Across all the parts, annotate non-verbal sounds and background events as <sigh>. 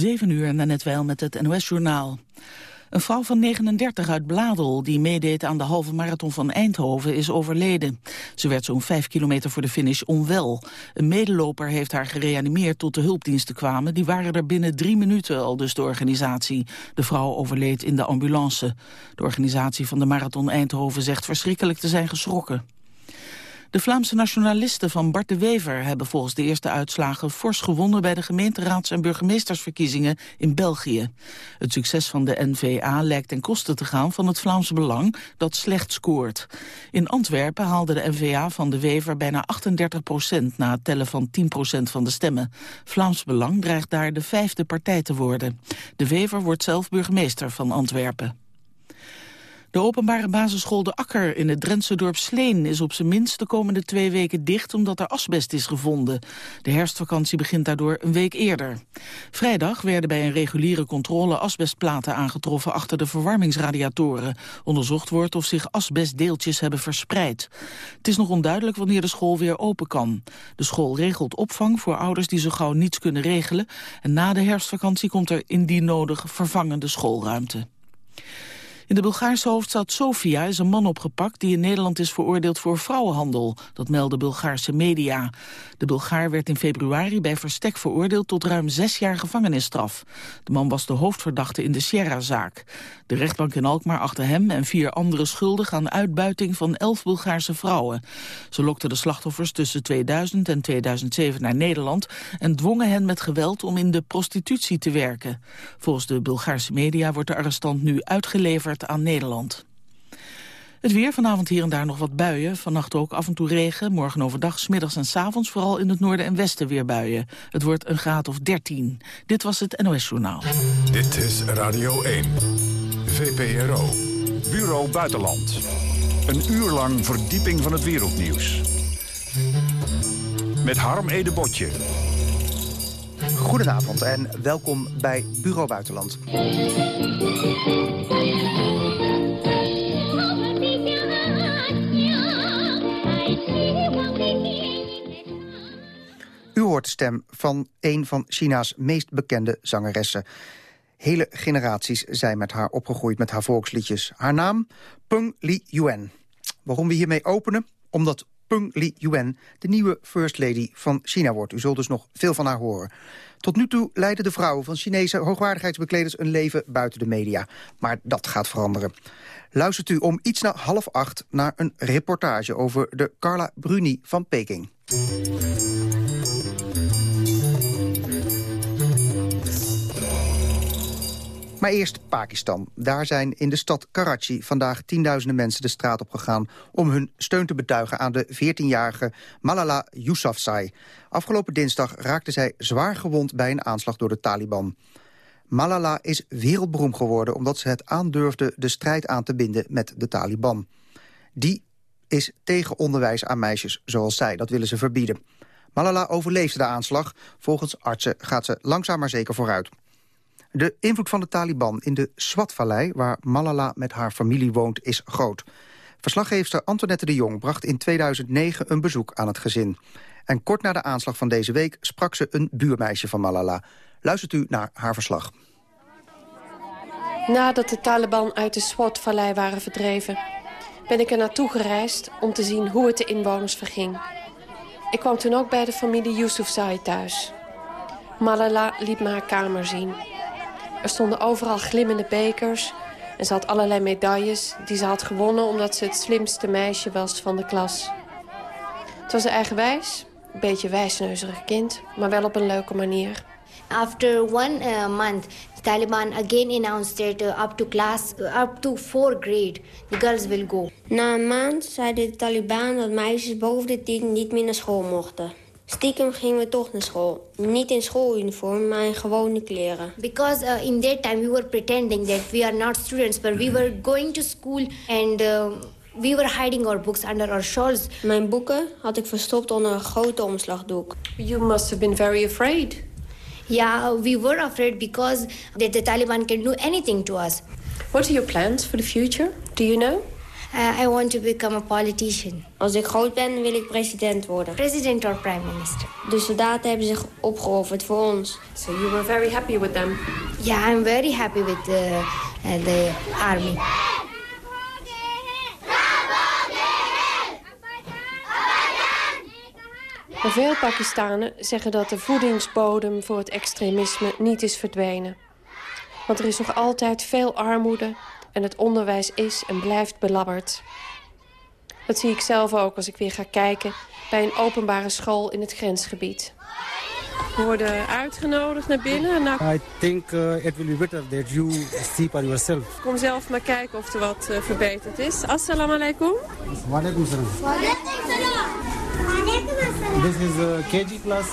7 uur na net wel met het NOS-journaal. Een vrouw van 39 uit Bladel, die meedeed aan de halve marathon van Eindhoven, is overleden. Ze werd zo'n 5 kilometer voor de finish onwel. Een medeloper heeft haar gereanimeerd tot de hulpdiensten kwamen. Die waren er binnen drie minuten, al dus de organisatie. De vrouw overleed in de ambulance. De organisatie van de marathon Eindhoven zegt verschrikkelijk te zijn geschrokken. De Vlaamse nationalisten van Bart de Wever hebben volgens de eerste uitslagen fors gewonnen bij de gemeenteraads- en burgemeestersverkiezingen in België. Het succes van de NVA lijkt ten koste te gaan van het Vlaamse Belang dat slecht scoort. In Antwerpen haalde de NVA van de Wever bijna 38 procent na het tellen van 10 procent van de stemmen. Vlaams Belang dreigt daar de vijfde partij te worden. De Wever wordt zelf burgemeester van Antwerpen. De openbare basisschool De Akker in het Drentse dorp Sleen is op zijn minst de komende twee weken dicht omdat er asbest is gevonden. De herfstvakantie begint daardoor een week eerder. Vrijdag werden bij een reguliere controle asbestplaten aangetroffen achter de verwarmingsradiatoren. Onderzocht wordt of zich asbestdeeltjes hebben verspreid. Het is nog onduidelijk wanneer de school weer open kan. De school regelt opvang voor ouders die zo gauw niets kunnen regelen. En na de herfstvakantie komt er indien nodig vervangende schoolruimte. In de Bulgaarse hoofdstad Sofia is een man opgepakt die in Nederland is veroordeeld voor vrouwenhandel. Dat melden Bulgaarse media. De Bulgaar werd in februari bij verstek veroordeeld tot ruim zes jaar gevangenisstraf. De man was de hoofdverdachte in de Sierra-zaak. De rechtbank in Alkmaar achter hem en vier andere schuldig aan uitbuiting van elf Bulgaarse vrouwen. Ze lokten de slachtoffers tussen 2000 en 2007 naar Nederland en dwongen hen met geweld om in de prostitutie te werken. Volgens de Bulgaarse media wordt de arrestant nu uitgeleverd aan Nederland. Het weer, vanavond hier en daar nog wat buien. Vannacht ook af en toe regen. Morgen overdag, smiddags en s avonds vooral in het noorden en westen weer buien. Het wordt een graad of 13. Dit was het NOS Journaal. Dit is Radio 1. VPRO. Bureau Buitenland. Een uur lang verdieping van het wereldnieuws. Met Harm Edebotje. Goedenavond en welkom bij Bureau Buitenland. U hoort de stem van een van China's meest bekende zangeressen. Hele generaties zijn met haar opgegroeid met haar volksliedjes. Haar naam? Peng Li Yuan. Waarom we hiermee openen? Omdat Peng Li Yuan de nieuwe First Lady van China wordt. U zult dus nog veel van haar horen. Tot nu toe leiden de vrouwen van Chinese hoogwaardigheidsbekleders een leven buiten de media. Maar dat gaat veranderen. Luistert u om iets na half acht naar een reportage over de Carla Bruni van Peking. Maar eerst Pakistan. Daar zijn in de stad Karachi vandaag tienduizenden mensen de straat op gegaan... om hun steun te betuigen aan de 14-jarige Malala Yousafzai. Afgelopen dinsdag raakte zij zwaar gewond bij een aanslag door de Taliban. Malala is wereldberoemd geworden omdat ze het aandurfde de strijd aan te binden met de Taliban. Die is tegen onderwijs aan meisjes zoals zij. Dat willen ze verbieden. Malala overleefde de aanslag. Volgens artsen gaat ze langzaam maar zeker vooruit. De invloed van de Taliban in de Swat-vallei... waar Malala met haar familie woont, is groot. Verslaggeefster Antoinette de Jong bracht in 2009 een bezoek aan het gezin. En kort na de aanslag van deze week sprak ze een buurmeisje van Malala. Luistert u naar haar verslag. Nadat de Taliban uit de Swat-vallei waren verdreven... ben ik er naartoe gereisd om te zien hoe het de inwoners verging. Ik kwam toen ook bij de familie Yousafzai thuis. Malala liet me haar kamer zien. Er stonden overal glimmende bekers... en ze had allerlei medailles die ze had gewonnen... omdat ze het slimste meisje was van de klas. Het was een eigenwijs, een beetje wijsneuzerig kind... maar wel op een leuke manier. After one uh, month, Taliban again announced that uh, up to class, uh, up to fourth grade, the girls will go. Na een maand zeiden de Taliban dat meisjes boven de tien niet meer naar school mochten. Stiekem gingen we toch naar school. Niet in schooluniform, maar in gewone kleren. Because uh, in that time we were pretending that we are not students, but we were going to school and uh, we were hiding our books under our shawls. Mijn boeken had ik verstopt onder een grote omslagdoek. You must have been very afraid. Yeah, we were afraid because that the Taliban can do anything to us. What are your plans for the future? Do you know? Uh, I want to become a politician. Als ik groot ben, wil ik president worden. President or prime minister. De soldaten hebben zich opgeofferd voor ons. So you were very happy with them? Yeah, I'm very happy with the, uh, the army. Maar veel Pakistanen zeggen dat de voedingsbodem voor het extremisme niet is verdwenen. Want er is nog altijd veel armoede en het onderwijs is en blijft belabberd. Dat zie ik zelf ook als ik weer ga kijken bij een openbare school in het grensgebied. We worden uitgenodigd naar binnen. Nou, I think uh, it will be better that you see for yourself. kom zelf maar kijken of er wat uh, verbeterd is. Assalamu alaikum. Walaikum salam. This is a KG class,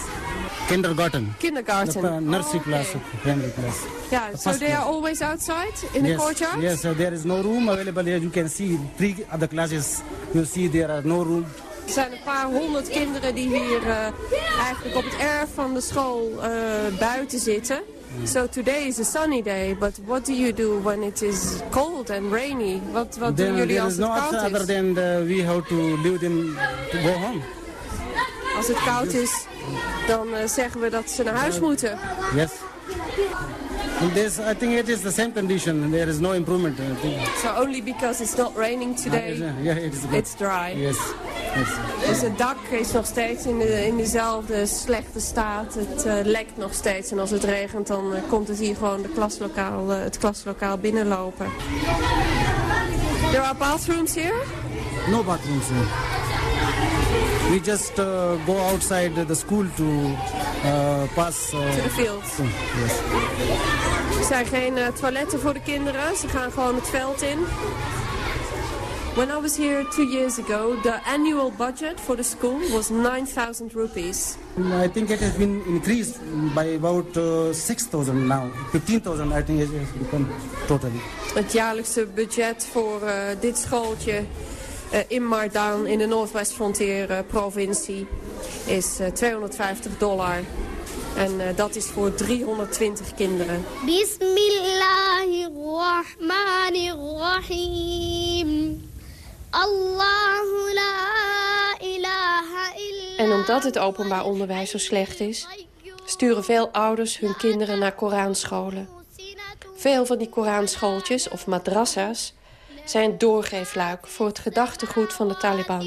kindergarten. Kindergarten. The, uh, nursery Oh, class, okay. primary class. Ja, so they are always outside in the courtyard? Yes, uh, there is no room available here. You can see three other classes. You see there are no room. Er zijn een paar honderd kinderen die hier uh, eigenlijk op het erf van de school uh, buiten zitten. So today is a sunny day, but what do you do when it is cold and rainy? Wat, wat doen Then jullie there als het no koud is? other than uh, we have to leave them to go home. Als het koud is, dan uh, zeggen we dat ze naar huis moeten. Yes. This, I think it is the same condition. There is no improvement. I think. So only because it's not raining today, Yeah, it is good. it's dry. Yes. yes. Dus het dak is nog steeds in, de, in dezelfde slechte staat. Het uh, lekt nog steeds. En als het regent, dan uh, komt het hier gewoon de klaslokaal, het klaslokaal binnenlopen. There are bathrooms here? No bathrooms. sir. We just uh, go outside the school to uh, pass. Uh, To the fields. yes. Er zijn geen uh, toiletten voor de kinderen. Ze gaan gewoon het veld in. When I was here two years ago, the annual budget for the school was 9,000 rupees. I think it has been increased by about uh, 6,000 now. 15,000 I think it has become totally. Het jaarlijkse budget voor uh, dit schooltje in Mardan in de Noordwest Frontier uh, provincie is 250 dollar. En uh, dat is voor 320 kinderen. Bismillahirrahmanirrahim. Allahu la ilaha illa. En omdat het openbaar onderwijs zo slecht is... sturen veel ouders hun kinderen naar Koranscholen. Veel van die Koranschooltjes, of madrassa's... zijn doorgeefluik voor het gedachtegoed van de Taliban.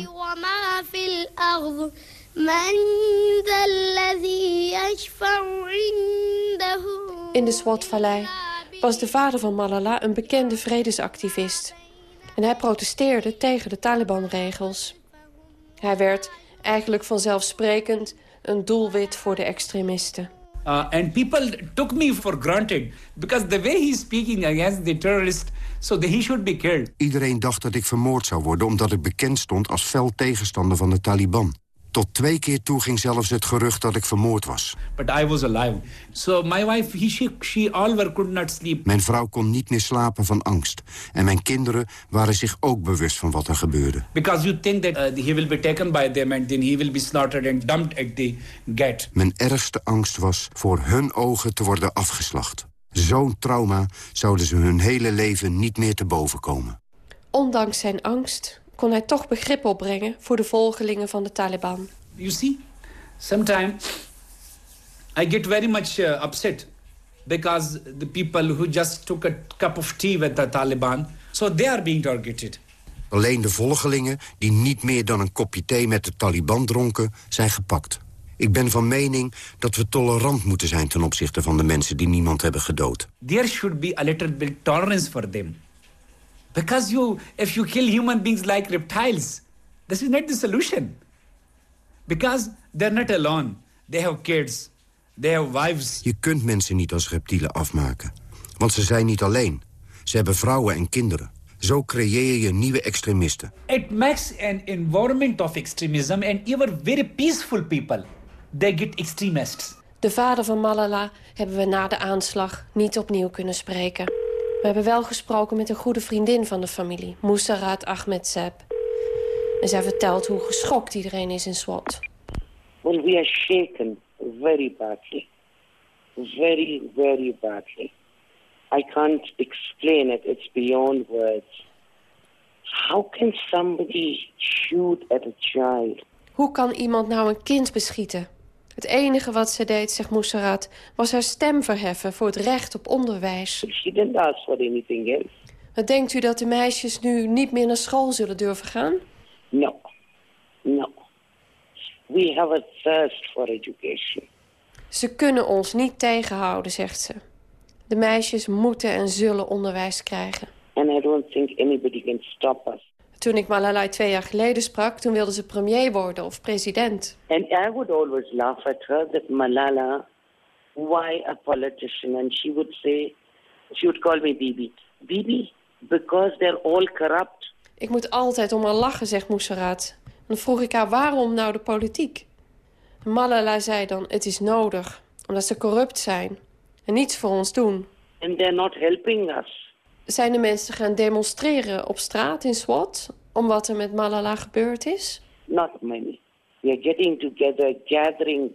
In de Swat-vallei was de vader van Malala een bekende vredesactivist. En hij protesteerde tegen de Taliban-regels. Hij werd eigenlijk vanzelfsprekend een doelwit voor de extremisten. Uh, and people took me for granted because the way he's speaking against the terrorist, so he should be killed. Iedereen dacht dat ik vermoord zou worden omdat ik bekend stond als fel tegenstander van de Taliban. Tot twee keer toe ging zelfs het gerucht dat ik vermoord was. But I was alive. So my wife, he, she, she all could not sleep. Mijn vrouw kon niet meer slapen van angst. En mijn kinderen waren zich ook bewust van wat er gebeurde. Because you think that uh, he will be taken by them and then he will be slaughtered and dumped at the gate. Mijn ergste angst was voor hun ogen te worden afgeslacht. Zo'n trauma zouden ze hun hele leven niet meer te boven komen. Ondanks zijn angst kon hij toch begrip opbrengen voor de volgelingen van de Taliban. You see, sometimes I get very much uh, upset because the people who just took a cup of tea with the Taliban, so they are being targeted. Alleen de volgelingen die niet meer dan een kopje thee met de Taliban dronken, zijn gepakt. Ik ben van mening dat we tolerant moeten zijn ten opzichte van de mensen die niemand hebben gedood. There should be a little bit tolerance for them. Because you, if you kill human beings like reptiles, this is not the solution. Because they're not alone. They have kids. They have wives. Je kunt mensen niet als reptielen afmaken. Want ze zijn niet alleen. Ze hebben vrouwen en kinderen. Zo creëer je nieuwe extremisten. It makes an environment of extremism and even very peaceful people, they get extremists. De vader van Malala hebben we na de aanslag niet opnieuw kunnen spreken. We hebben wel gesproken met een goede vriendin van de familie, Moussarat Ahmed Zeb. En zij vertelt hoe geschokt iedereen is in SWAT. Well, we are shaken very badly. Very, very badly. I can't explain it. It's beyond words. How can somebody shoot at a child? Hoe kan iemand nou een kind beschieten? Het enige wat ze deed, zegt Moussarat, was haar stem verheffen voor het recht op onderwijs. She didn't ask for anything else. Wat denkt u dat de meisjes nu niet meer naar school zullen durven gaan? No. No. We have a thirst for education. Ze kunnen ons niet tegenhouden, zegt ze. De meisjes moeten en zullen onderwijs krijgen. And I don't think anybody can stop us. Toen ik Malala twee jaar geleden sprak, toen wilde ze premier worden of president. And I would always laugh at her that Malala, why a politician? And she would say, she would call me Bibi. Bibi, because they're all corrupt. Ik moet altijd om haar lachen, zegt Moussarat. Dan vroeg ik haar waarom nou de politiek? Malala zei dan, het is nodig, omdat ze corrupt zijn en niets voor ons doen. And they're not helping us. Zijn de mensen gaan demonstreren op straat in Swat om wat er met Malala gebeurd is? Not many. We are getting together, gathering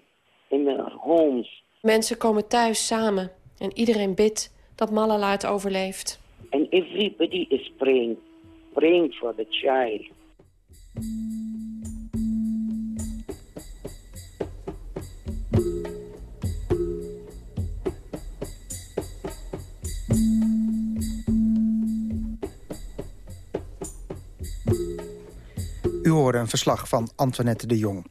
in homes. Mensen komen thuis samen en iedereen bidt dat Malala het overleeft. And everybody is praying, praying for the child. Hoorde een verslag van Antoinette de Jong.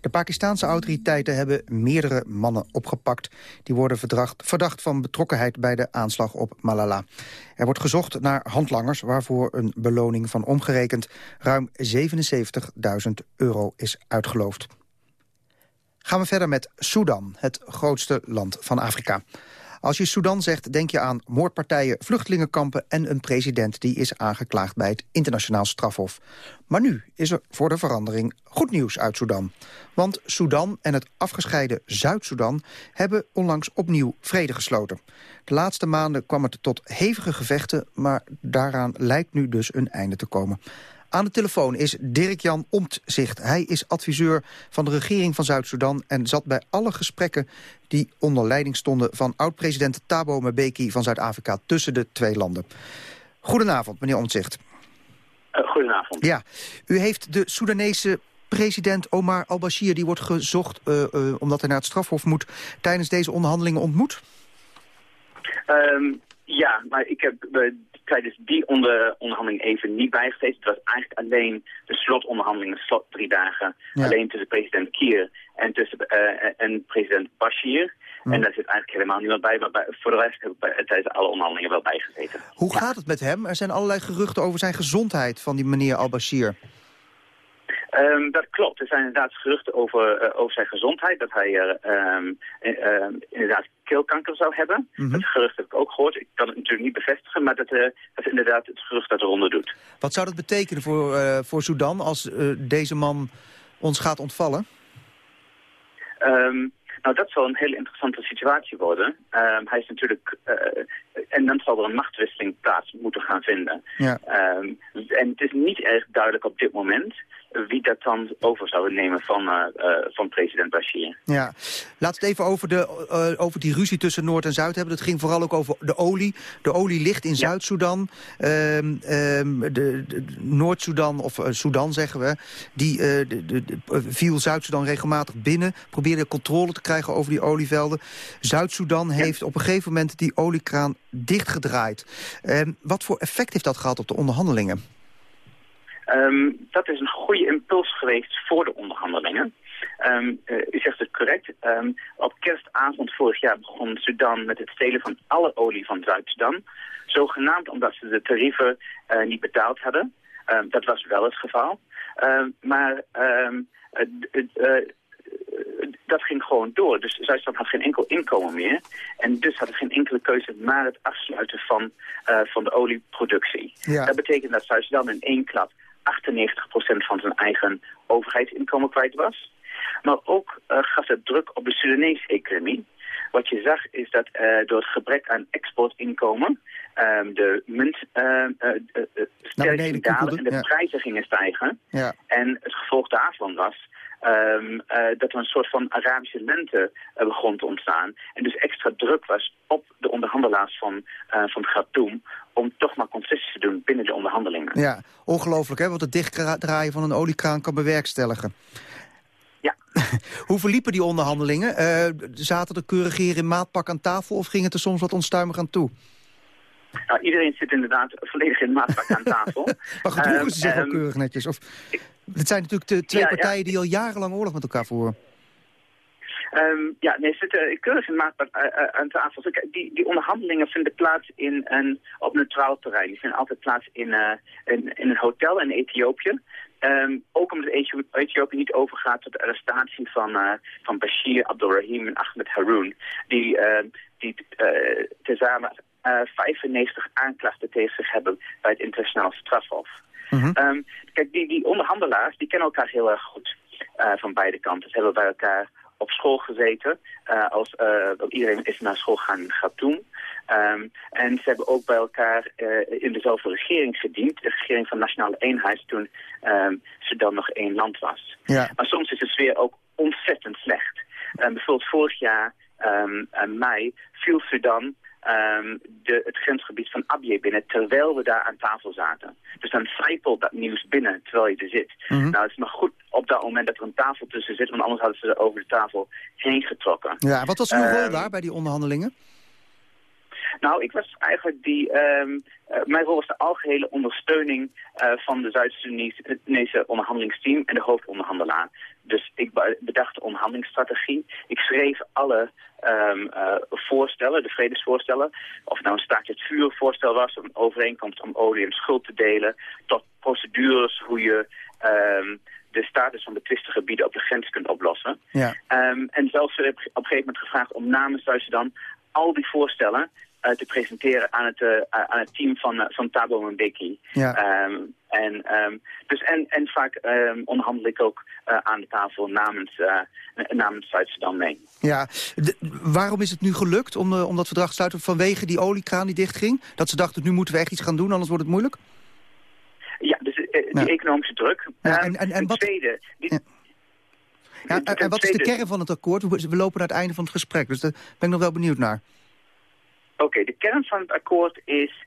De Pakistanse autoriteiten hebben meerdere mannen opgepakt... die worden verdacht, verdacht van betrokkenheid bij de aanslag op Malala. Er wordt gezocht naar handlangers... waarvoor een beloning van omgerekend ruim 77.000 euro is uitgeloofd. Gaan we verder met Sudan, het grootste land van Afrika. Als je Sudan zegt, denk je aan moordpartijen, vluchtelingenkampen... en een president die is aangeklaagd bij het internationaal strafhof. Maar nu is er voor de verandering goed nieuws uit Sudan. Want Sudan en het afgescheiden Zuid-Soedan... hebben onlangs opnieuw vrede gesloten. De laatste maanden kwam het tot hevige gevechten... maar daaraan lijkt nu dus een einde te komen. Aan de telefoon is Dirk-Jan Omtzigt. Hij is adviseur van de regering van Zuid-Soedan... en zat bij alle gesprekken die onder leiding stonden... van oud-president Thabo Mbeki van Zuid-Afrika tussen de twee landen. Goedenavond, meneer Omtzigt. Uh, goedenavond. Ja, u heeft de Soedanese president Omar al-Bashir... die wordt gezocht uh, uh, omdat hij naar het strafhof moet... tijdens deze onderhandelingen ontmoet? Um, ja, maar ik heb tijdens die onder, onderhandeling even niet bijgezeten. Het was eigenlijk alleen de slotonderhandelingen, de slot drie dagen, ja. alleen tussen president Kier en, tussen, uh, en president Bashir. Mm. En daar zit eigenlijk helemaal niemand bij, maar bij, voor de rest heb ik bij, tijdens alle onderhandelingen wel bijgezeten. Hoe gaat het met hem? Er zijn allerlei geruchten over zijn gezondheid van die meneer al-Bashir. Um, dat klopt. Er zijn inderdaad geruchten over, uh, over zijn gezondheid. Dat hij uh, um, uh, inderdaad keelkanker zou hebben. Mm -hmm. Dat gerucht heb ik ook gehoord. Ik kan het natuurlijk niet bevestigen, maar dat, dat is inderdaad het gerucht dat eronder doet. Wat zou dat betekenen voor, voor Sudan als deze man ons gaat ontvallen? Um, nou, dat zal een hele interessante situatie worden. hij is natuurlijk... en dan zal er een machtswisseling plaats moeten gaan vinden. Ja. en het is niet erg duidelijk op dit moment wie dat dan over zou nemen van, uh, uh, van president Bashir. Ja, we het even over, de, uh, over die ruzie tussen Noord en Zuid hebben. Dat ging vooral ook over de olie. De olie ligt in ja. Zuid-Soedan. Um, um, de, de Noord-Soedan, of Soedan zeggen we, die de, de, viel Zuid-Soedan regelmatig binnen. Probeerde controle te krijgen over die olievelden. Zuid-Soedan ja. heeft op een gegeven moment die oliekraan dichtgedraaid. Um, wat voor effect heeft dat gehad op de onderhandelingen? Um, dat is een goede impuls geweest voor de onderhandelingen. Um, uh, u zegt het correct. Um, op kerstavond vorig jaar begon Sudan met het stelen van alle olie van Zuid-Sudan. Zogenaamd omdat ze de tarieven uh, niet betaald hadden. dat was wel het geval. maar uh, dat ging gewoon door. Dus Zuid-Sudan had geen enkel inkomen meer. En dus had geen enkele keuze maar het afsluiten van, van de olieproductie. Ja. Dat betekent dat Zuid-Sudan in één klap 98% van zijn eigen overheidsinkomen kwijt was. Maar ook uh, gaf het druk op de Sudanese economie. Wat je zag is dat uh, door het gebrek aan exportinkomen um, de munt uh, sterk ging dalen en de ja. prijzen gingen stijgen. Ja. En het gevolg daarvan was um, uh, dat er een soort van Arabische lente uh, begon te ontstaan. En dus extra druk was op de onderhandelaars van, uh, van Khartoum om toch maar concessies te doen binnen de onderhandelingen. Ja, ongelooflijk hè, wat het dichtdraaien van een oliekraan kan bewerkstelligen. Ja. <laughs> Hoe verliepen die onderhandelingen? Uh, zaten de keurig hier in maatpak aan tafel of ging het er soms wat onstuimig aan toe? Nou, iedereen zit inderdaad volledig in maatpak aan tafel. <laughs> maar gedroegen ze zich um, keurig netjes? Of, het zijn natuurlijk de twee ja, partijen ja. die al jarenlang oorlog met elkaar voeren. Um, ja, nee, ze zitten keurig in maatpak uh, uh, aan tafel. Die, die onderhandelingen vinden plaats in een, op neutraal terrein. Die vinden altijd plaats in, uh, in, in een hotel in Ethiopië. Um, ook omdat Ethiopië niet overgaat tot de arrestatie van, van Bashir Abdulrahim en Ahmed Haroun. Die, die tezamen 95 aanklachten tegen zich hebben bij het internationaal strafhof. Mm -hmm. um, kijk, die, die onderhandelaars die kennen elkaar heel erg goed van beide kanten. Ze hebben bij elkaar op school gezeten. Uh, als uh, iedereen is naar school gaan gaat doen. Um, en ze hebben ook bij elkaar uh, in dezelfde regering gediend. De regering van Nationale Eenheid toen um, Sudan nog één land was. Ja. Maar soms is de sfeer ook ontzettend slecht. Um, bijvoorbeeld vorig jaar, mei, viel Sudan Um, de, het grensgebied van Abyei binnen, terwijl we daar aan tafel zaten. Dus dan zijpelt dat nieuws binnen, terwijl je er zit. Mhm. Mm -hmm. Nou, het is maar goed op dat moment dat er een tafel tussen zit, want anders hadden ze er over de tafel heen getrokken. Ja, wat was uw rol Um, daar bij die onderhandelingen? Nou, ik was eigenlijk die... Um, uh, mijn rol was de algehele ondersteuning uh, van de Zuid-Soedanese onderhandelingsteam en de hoofdonderhandelaar. Dus ik bedacht de onderhandelingsstrategie. Ik schreef alle um, uh, voorstellen, de vredesvoorstellen. Of het nou een staakt het vuurvoorstel was, of een overeenkomst om olie en schuld te delen, tot procedures, hoe je um, de status van betwiste gebieden op de grens kunt oplossen. Ja. Um, en zelfs heb ik op een gegeven moment gevraagd om namens Zuid-Sudan al die voorstellen te presenteren aan het, uh, aan het team van, uh, van Thabo Mbeki. Ja. Um, en, um, dus en, en vaak um, onderhandel ik ook aan de tafel namens, namens Zuid-Sudan mee. Ja, de, waarom is het nu gelukt om, om dat verdrag te sluiten vanwege die oliekraan die dichtging? Dat ze dachten, nu moeten we echt iets gaan doen, anders wordt het moeilijk? Ja, dus die ja. economische druk. Ja, en, en, en wat... tweede... Die, ja. Ja, en, en wat is de kern van het akkoord? We lopen naar het einde van het gesprek, dus daar ben ik nog wel benieuwd naar. Oké, de kern van het akkoord is...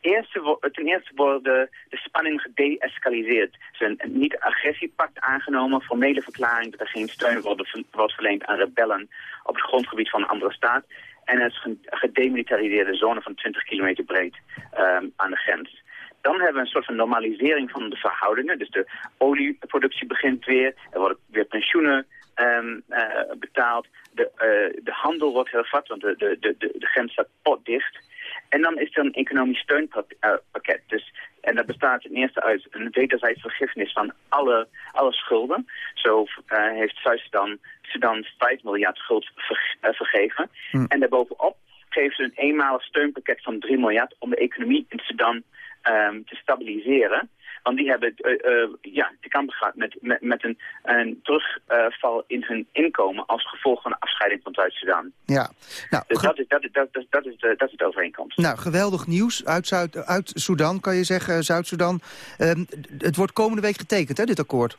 Eerste, ten eerste worden de spanningen gedeescaliseerd. Er is een niet-agressiepact aangenomen, formele verklaring dat er geen steun wordt, verleend aan rebellen op het grondgebied van een andere staat. En er is een gedemilitariseerde zone van 20 kilometer breed um, aan de grens. Dan hebben we een soort van normalisering van de verhoudingen. Dus de olieproductie begint weer, er worden weer pensioenen um, uh, betaald. De, uh, de handel wordt hervat, want de, de, de, de grens staat potdicht. En dan is er een economisch steunpakket. Dus, en dat bestaat ten eerste uit een wederzijds vergiffenis van alle, alle schulden. Zo uh, heeft Zuid-Sudan Sudan 5 miljard schuld ver, uh, vergeven. Hm. En daarbovenop geven ze een eenmalig steunpakket van 3 miljard om de economie in Sudan um, te stabiliseren. Want die hebben uh, uh, ja, te kampen gehad met, met, met een, een terugval in hun inkomen als gevolg van de afscheiding van Zuid-Sudan. Ja. Nou, dus dat is, dat, is, dat, is, dat, is de, dat is de overeenkomst. Nou, geweldig nieuws uit, Zuid, uit Sudan, kan je zeggen, Zuid-Sudan. Um, het wordt komende week getekend, hè, dit akkoord?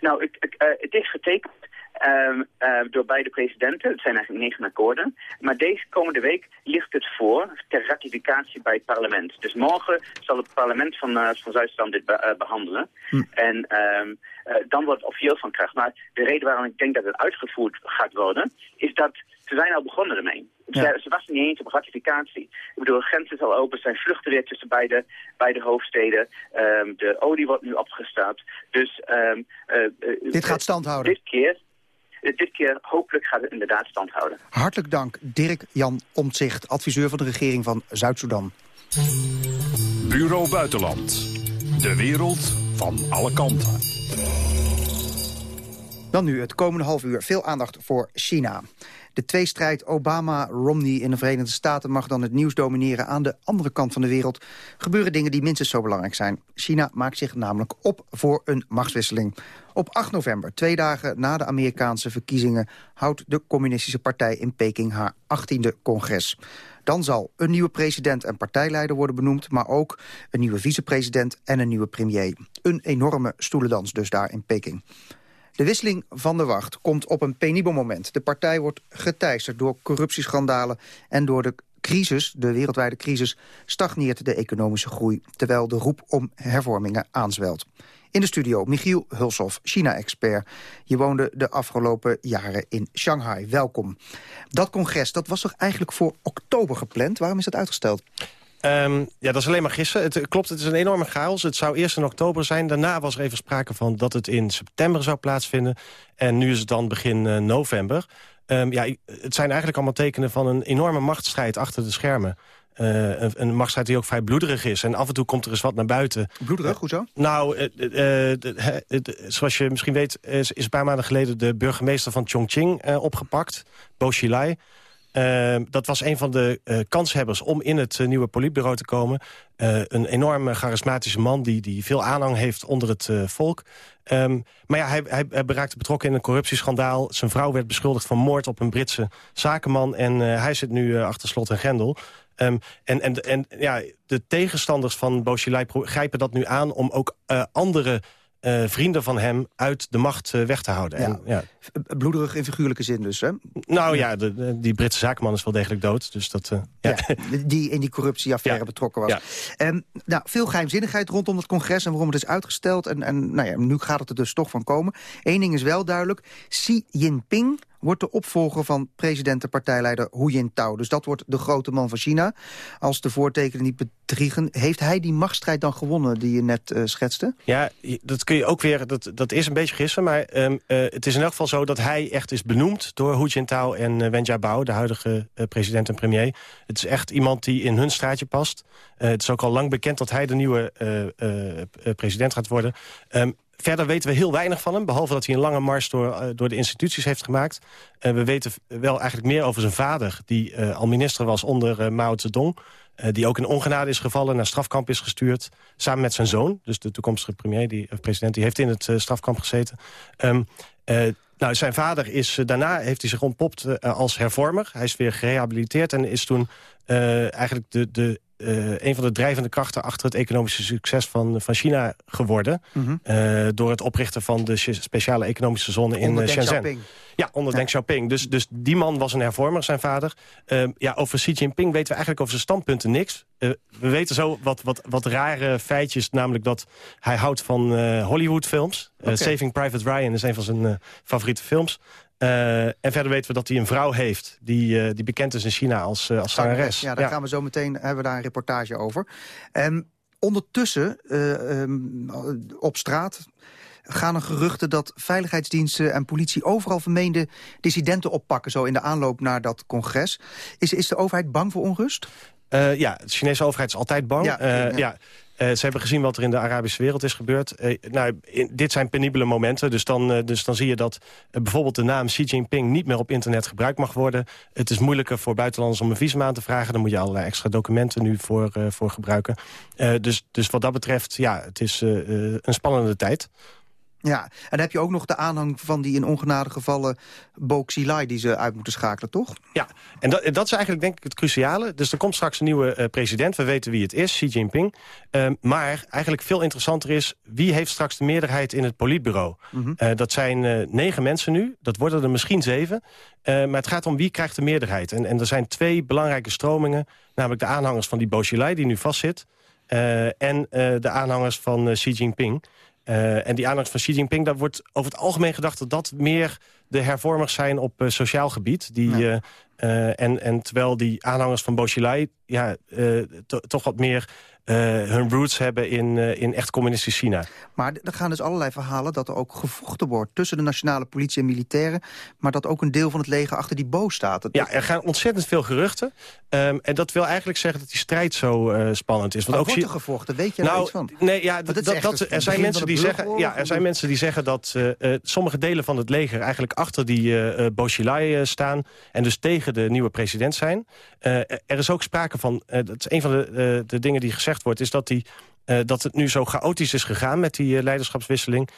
Nou, het, het, uh, het is getekend. Um, uh, door beide presidenten. Het zijn eigenlijk negen akkoorden. Maar deze komende week ligt het voor ter ratificatie bij het parlement. Dus morgen zal het parlement van, uh, van Zuid-Sudan dit be uh, behandelen. Hm. En um, dan wordt het officieel van kracht. Maar de reden waarom ik denk dat het uitgevoerd gaat worden... is dat ze zijn al begonnen ermee. Ja. Ze, was niet eens op ratificatie. Ik bedoel, de grens is al open, zijn vluchten weer tussen beide, beide hoofdsteden. Um, de olie wordt nu opgestart. Dus... Dit gaat stand houden? Dit keer dit keer hopelijk gaat het inderdaad stand houden. Hartelijk dank, Dirk Jan Omtzigt, adviseur van de regering van Zuid-Soedan. Bureau Buitenland. De wereld van alle kanten. Dan nu het komende half uur veel aandacht voor China. De tweestrijd Obama-Romney in de Verenigde Staten mag dan het nieuws domineren. Aan de andere kant van de wereld gebeuren dingen die minstens zo belangrijk zijn. China maakt zich namelijk op voor een machtswisseling. Op 8 november, twee dagen na de Amerikaanse verkiezingen... houdt de Communistische Partij in Peking haar 18e congres. Dan zal een nieuwe president en partijleider worden benoemd... maar ook een nieuwe vicepresident en een nieuwe premier. Een enorme stoelendans dus daar in Peking. De wisseling van de wacht komt op een penibel moment. De partij wordt geteisterd door corruptieschandalen... en door de crisis, de wereldwijde crisis, stagneert de economische groei... terwijl de roep om hervormingen aanzwelt. In de studio Michiel Hulshoff, China-expert. Je woonde de afgelopen jaren in Shanghai. Welkom. Dat congres dat was toch eigenlijk voor oktober gepland? Waarom is dat uitgesteld? Um, ja, dat is alleen maar gissen. Het, klopt, het is een enorme chaos. Het zou eerst in oktober zijn. Daarna was er even sprake van dat het in september zou plaatsvinden. En nu is het dan begin uh, november. Um, ja, het zijn eigenlijk allemaal tekenen van een enorme machtsstrijd achter de schermen. Uh, een, een machtsstrijd die ook vrij bloederig is. En af en toe komt er eens wat naar buiten. Bloederig, hoezo? Nou, uh, zoals je misschien weet... Is, is, een paar maanden geleden de burgemeester van Chongqing opgepakt. Bo Xilai. Dat was een van de kanshebbers om in het nieuwe politbureau te komen. een enorm charismatische man die, die veel aanhang heeft onder het volk. Um, maar ja, hij, hij, hij, betrokken in een corruptieschandaal. Zijn vrouw werd beschuldigd van moord op een Britse zakenman. En hij zit nu achter slot en grendel. Um, en, en, en ja, de tegenstanders van Bochelai grijpen dat nu aan... om ook andere uh, vrienden van hem uit de macht uh, weg te houden. Ja. En, ja. Bloederig in figuurlijke zin dus, hè? Nou ja, de, de, die Britse zaakman is wel degelijk dood. Dus dat, uh, ja. ja. die in die corruptieaffaire betrokken was. En, nou, veel geheimzinnigheid rondom het congres en waarom het is uitgesteld. En, en nou ja, nu gaat het er dus toch van komen. Eén ding is wel duidelijk. Xi Jinping wordt de opvolger van president en partijleider Hu Jintao. Dus dat wordt de grote man van China. Als de voortekenen niet bedriegen, heeft hij die machtsstrijd dan gewonnen die je net uh, schetste? Ja, dat kun je ook weer, dat, dat is een beetje gissen, maar um, uh, het is in elk geval zo dat hij echt is benoemd door Hu Jintao en uh, Wen Jiabao, de huidige president en premier. Het is echt iemand die in hun straatje past. het is ook al lang bekend dat hij de nieuwe president gaat worden. Um, Verder weten we heel weinig van hem, behalve dat hij een lange mars door, uh, door de instituties heeft gemaakt. Uh, we weten wel eigenlijk meer over zijn vader, die uh, al minister was onder Mao Zedong. die ook in ongenade is gevallen, naar strafkamp is gestuurd. Samen met zijn zoon, dus de toekomstige premier, die, president, die heeft in het strafkamp gezeten. Um, nou, zijn vader is, daarna heeft hij zich ontpopt als hervormer. Hij is weer gerehabiliteerd en is toen eigenlijk de, de uh, een van de drijvende krachten achter het economische succes van, van China geworden. Mm uh, door het oprichten van de speciale economische zone in uh, Shenzhen. Xiaoping. Ja, onder ja. Deng Xiaoping. Dus, dus die man was een hervormer, zijn vader. ja, over Xi Jinping weten we eigenlijk over zijn standpunten niks. we weten zo wat, wat, wat rare feitjes, namelijk dat hij houdt van Hollywoodfilms. Okay. Saving Private Ryan is een van zijn favoriete films. Uh, en verder weten we dat hij een vrouw heeft die, uh, die bekend is in China als, uh, als zangeres. Ja, daar ja. gaan we zo meteen hebben we daar een reportage over. En ondertussen um, op straat gaan er geruchten dat veiligheidsdiensten en politie overal vermeende dissidenten oppakken, zo in de aanloop naar dat congres. Is, is de overheid bang voor onrust? Ja, de Chinese overheid is altijd bang. Ja, ja. ja. Uh, ze hebben gezien wat er in de Arabische wereld is gebeurd. nou, in, dit zijn penibele momenten. Dus dan, dus dan zie je dat bijvoorbeeld de naam Xi Jinping... niet meer op internet gebruikt mag worden. Het is moeilijker voor buitenlanders om een visum aan te vragen. Dan moet je allerlei extra documenten nu voor, voor gebruiken. dus, dus wat dat betreft, ja, het is een spannende tijd. Ja, en dan heb je ook nog de aanhang van die in ongenade gevallen Boxilai die ze uit moeten schakelen, toch? Ja, en dat, dat is eigenlijk denk ik het cruciale. Dus er komt straks een nieuwe uh, president, we weten wie het is, Xi Jinping. Uh, maar eigenlijk veel interessanter is, wie heeft straks de meerderheid in het politbureau? Mm -hmm. uh, dat zijn eh, negen mensen nu, dat worden er misschien zeven. maar het gaat om wie krijgt de meerderheid. En, en er zijn twee belangrijke stromingen, namelijk de aanhangers van die Boxilai die nu vastzit... en de aanhangers van Xi Jinping... Uh, en die aandacht van Xi Jinping, daar wordt over het algemeen gedacht... dat dat meer de hervormers zijn op uh, sociaal gebied. Die, ja. Uh, en, en terwijl die aanhangers van Bo Xilai ja, toch wat meer uh, hun roots hebben in, in echt communistisch China. Maar er gaan dus allerlei verhalen dat er ook gevochten wordt... tussen de nationale politie en militairen... maar dat ook een deel van het leger achter die boos staat. Dat ja, er gaan ontzettend veel geruchten. Um, en dat wil eigenlijk zeggen dat die strijd zo spannend is. Want ook wordt er gevochten? Weet je nou, daar iets van? Nee, ja, dat, dat, dat er, zijn mensen die zeggen, ja, er zijn mensen die zeggen dat sommige delen van het leger... eigenlijk achter die uh, Bochilai staan... en dus tegen de nieuwe president zijn. er is ook sprake van, dat is een van de, de dingen die gezegd wordt... is dat, die, dat het nu zo chaotisch is gegaan met die leiderschapswisseling...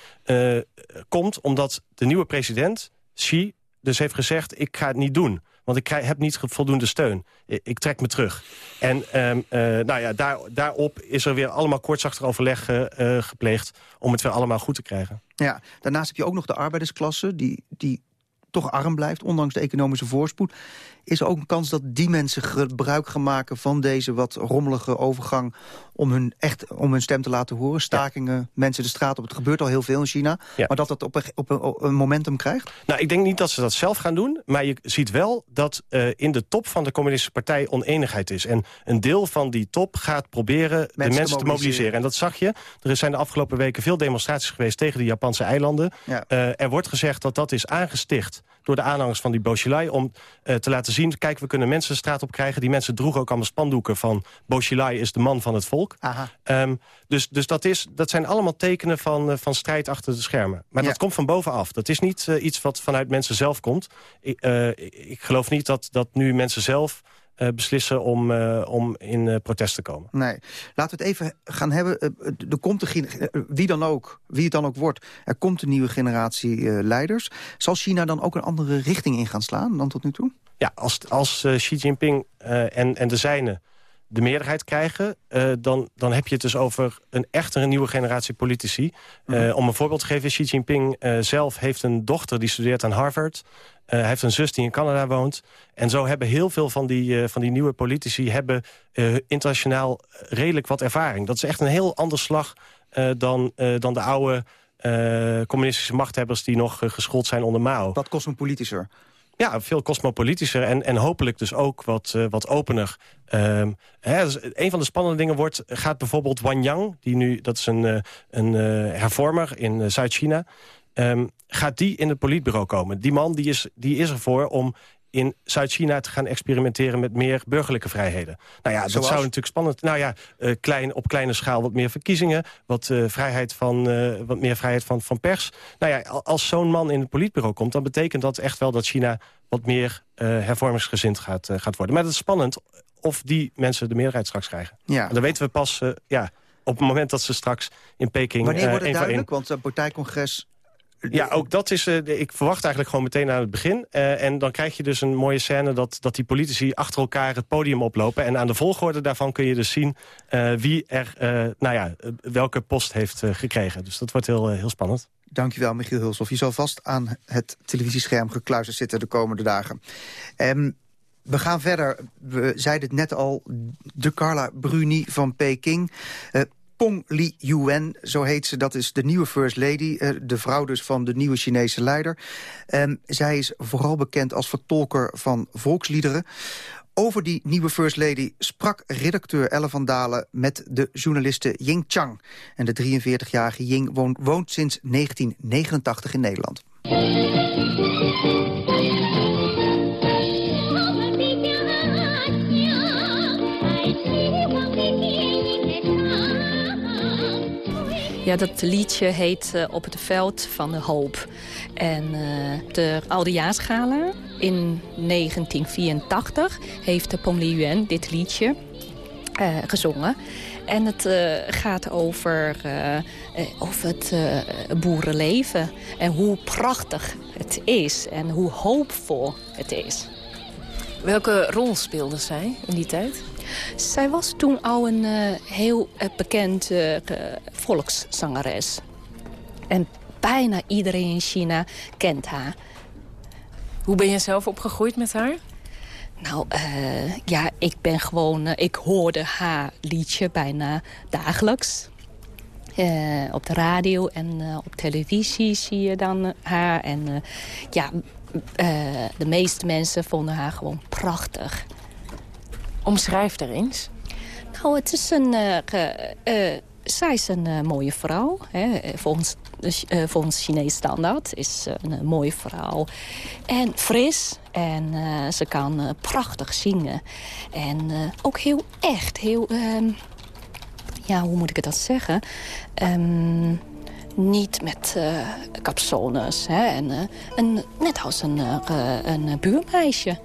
Komt omdat de nieuwe president, Xi, dus heeft gezegd... ik ga het niet doen, want ik heb niet voldoende steun. Ik, trek me terug. En um, nou ja, daar, daarop is er weer allemaal kortsachtig overleg gepleegd... om het weer allemaal goed te krijgen. Ja, daarnaast heb je ook nog de arbeidersklasse... die, die toch arm blijft, ondanks de economische voorspoed. Is er ook een kans dat die mensen gebruik gaan maken... van deze wat rommelige overgang om hun, echt, om hun stem te laten horen? Stakingen, mensen de straat op. Het gebeurt al heel veel in China. Maar dat dat op een, op, een, op een momentum krijgt? Nou, ik denk niet dat ze dat zelf gaan doen. Maar je ziet wel dat uh, in de top van de communistische partij oneenigheid is. En een deel van die top gaat proberen mensen de mensen te mobiliseren. En dat zag je. Er zijn de afgelopen weken veel demonstraties geweest tegen de Japanse eilanden. Ja. Uh, er wordt gezegd dat dat is aangesticht door de aanhangers van die Bochilai... om uh, te laten zien, kijk, we kunnen mensen de straat op krijgen. Die mensen droegen ook allemaal spandoeken van... Bochilai is de man van het volk. Um, dus dus dat, is, dat zijn allemaal tekenen van, uh, van strijd achter de schermen. Maar ja. dat komt van bovenaf. Dat is niet uh, iets wat vanuit mensen zelf komt. Ik, ik geloof niet dat, dat nu mensen zelf uh, beslissen om, uh, om in uh, protest te komen. Nee. Laten we het even gaan hebben. er komt een, wie, dan ook, wie het dan ook wordt, er komt een nieuwe generatie leiders. Zal China dan ook een andere richting in gaan slaan dan tot nu toe? Ja, als, als Xi Jinping en, en de zijnen de meerderheid krijgen... Uh, dan, dan heb je het dus over een echter een nieuwe generatie politici. Uh, mm -hmm. Om een voorbeeld te geven, Xi Jinping uh, zelf heeft een dochter... die studeert aan Harvard. hij heeft een zus die in Canada woont. En zo hebben heel veel van die, van die nieuwe politici... hebben internationaal redelijk wat ervaring. Dat is echt een heel ander slag dan, dan de oude... communistische machthebbers die nog geschoold zijn onder Mao. Wat cosmopolitischer. Ja, veel cosmopolitischer en, en hopelijk dus ook wat, uh, wat opener. Uh, hè, dus een van de spannende dingen wordt, gaat bijvoorbeeld Wang Yang... Die nu, dat is een, uh, een uh, hervormer in Zuid-China... Um, gaat die in het politbureau komen? Die man die is, die is ervoor om in Zuid-China te gaan experimenteren met meer burgerlijke vrijheden. Nou ja, dat zou natuurlijk spannend... Nou ja, uh, klein, op kleine schaal wat meer verkiezingen... wat, uh, vrijheid van, uh, wat meer vrijheid van, van pers. Nou ja, als zo'n man in het politbureau komt... dan betekent dat echt wel dat China wat meer hervormingsgezind gaat, gaat worden. Maar dat is spannend of die mensen de meerderheid straks krijgen. Ja. Dan weten we pas ja, op het moment dat ze straks in Peking... Wanneer wordt het duidelijk? Want het partijcongres ja, ook dat is... Uh, ik verwacht eigenlijk gewoon meteen aan het begin. Uh, en dan krijg je dus een mooie scène dat, dat die politici achter elkaar het podium oplopen. En aan de volgorde daarvan kun je dus zien uh, wie er, nou ja, welke post heeft gekregen. Dus dat wordt heel, heel spannend. Dankjewel, Michiel Hulshoff. Je zal vast aan het televisiescherm gekluisterd zitten de komende dagen. Um, we gaan verder. We zeiden het net al, de Carla Bruni van Peking... Pong Li Yuan, zo heet ze. Dat is de nieuwe First Lady, uh, de vrouw dus van de nieuwe Chinese leider. Um, zij is vooral bekend als vertolker van volksliederen. Over die nieuwe First Lady sprak redacteur Elle van Dalen... met de journaliste Ying Chang. En de 43-jarige Ying woont sinds 1989 in Nederland. Dat liedje heet uh, Op het veld van de hoop. En uh, de Oudejaarsgala in 1984 heeft de Yuan dit liedje uh, gezongen. En het gaat over, over het boerenleven en hoe prachtig het is en hoe hoopvol het is. Welke rol speelde zij in die tijd? Zij was toen al een uh, heel uh, bekend uh, volkszangeres. En bijna iedereen in China kent haar. Hoe ben je zelf opgegroeid met haar? Nou, ja, ik ben gewoon... ik hoorde haar liedje bijna dagelijks. op de radio en op televisie zie je dan haar. En ja, de meeste mensen vonden haar gewoon prachtig. Omschrijf er eens. Nou, het is een... Uh, uh, zij is een uh, mooie vrouw. Hè. Volgens, uh, volgens Chinees standaard is een mooie vrouw. En fris. En ze kan prachtig zingen. En ook heel echt. Heel, um, ja, hoe moet ik dat zeggen? Um, niet met capsones. Hè. En, een, net als een, een buurmeisje.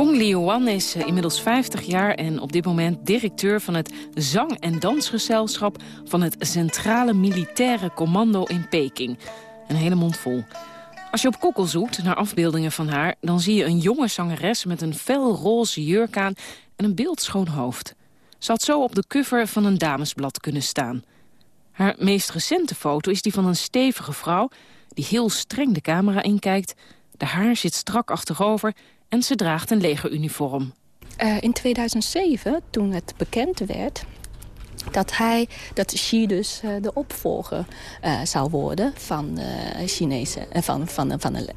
Pong Liuan is eh, inmiddels 50 jaar en op dit moment directeur van het zang- en dansgezelschap van het Centrale Militaire Commando in Peking. Een hele mond vol. Als je op Google zoekt naar afbeeldingen van haar... dan zie je een jonge zangeres met een fel roze jurk aan en een beeldschoon hoofd. Ze had zo op de cover van een damesblad kunnen staan. Haar meest recente foto is die van een stevige vrouw... die heel streng de camera inkijkt. De haar zit strak achterover en ze draagt een legeruniform. Uh, in 2007, toen het bekend werd dat hij, dat Xi dus uh, de opvolger uh, zou worden van de Chinese, van, van, van de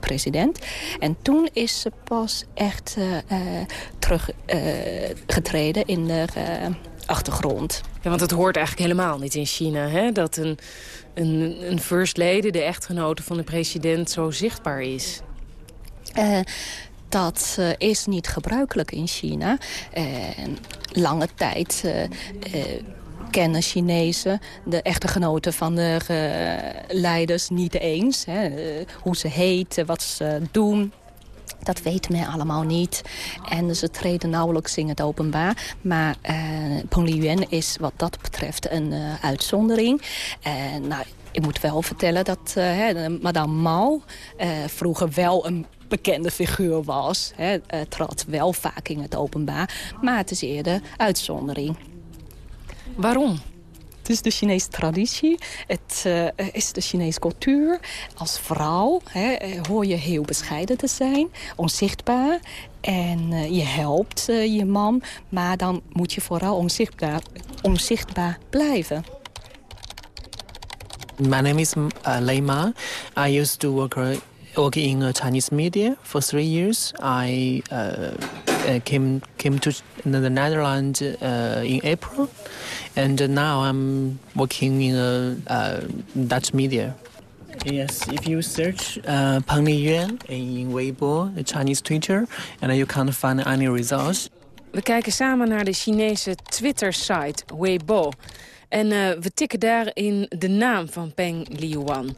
president. En toen is ze pas echt teruggetreden in de achtergrond. Ja, want het hoort eigenlijk helemaal niet in China, hè? Dat een, een, een first lady, de echtgenote van de president, zo zichtbaar is. Uh, dat uh, is niet gebruikelijk in China. En lange tijd uh, kennen Chinezen de echtgenoten van de leiders niet eens. Hè. hoe ze heten, wat ze doen. Dat weten men allemaal niet. En ze treden nauwelijks in het openbaar. Maar uh, Peng Liyuan is wat dat betreft een uitzondering. En nou, ik moet wel vertellen dat uh, madame Mao vroeger wel een bekende figuur was. Hè, trad wel vaak in het openbaar. Maar het is eerder uitzondering. Waarom? Het is de Chinese traditie, het uh, is de Chinese cultuur. Als vrouw hè, hoor je heel bescheiden te zijn, onzichtbaar. En uh, je helpt uh, je man, maar dan moet je vooral onzichtbaar, onzichtbaar blijven. My name is uh, Leima. I used to work, uh, work in uh, Chinese media for three years. I came came to the Netherlands in April. And now I'm working in a, uh, Dutch media. Yes, if you search uh, Peng Liyuan in Weibo, the Chinese Twitter, and you can't find any results. We kijken samen naar de Chinese Twitter-site Weibo. En uh, we tikken daarin de naam van Peng Liyuan.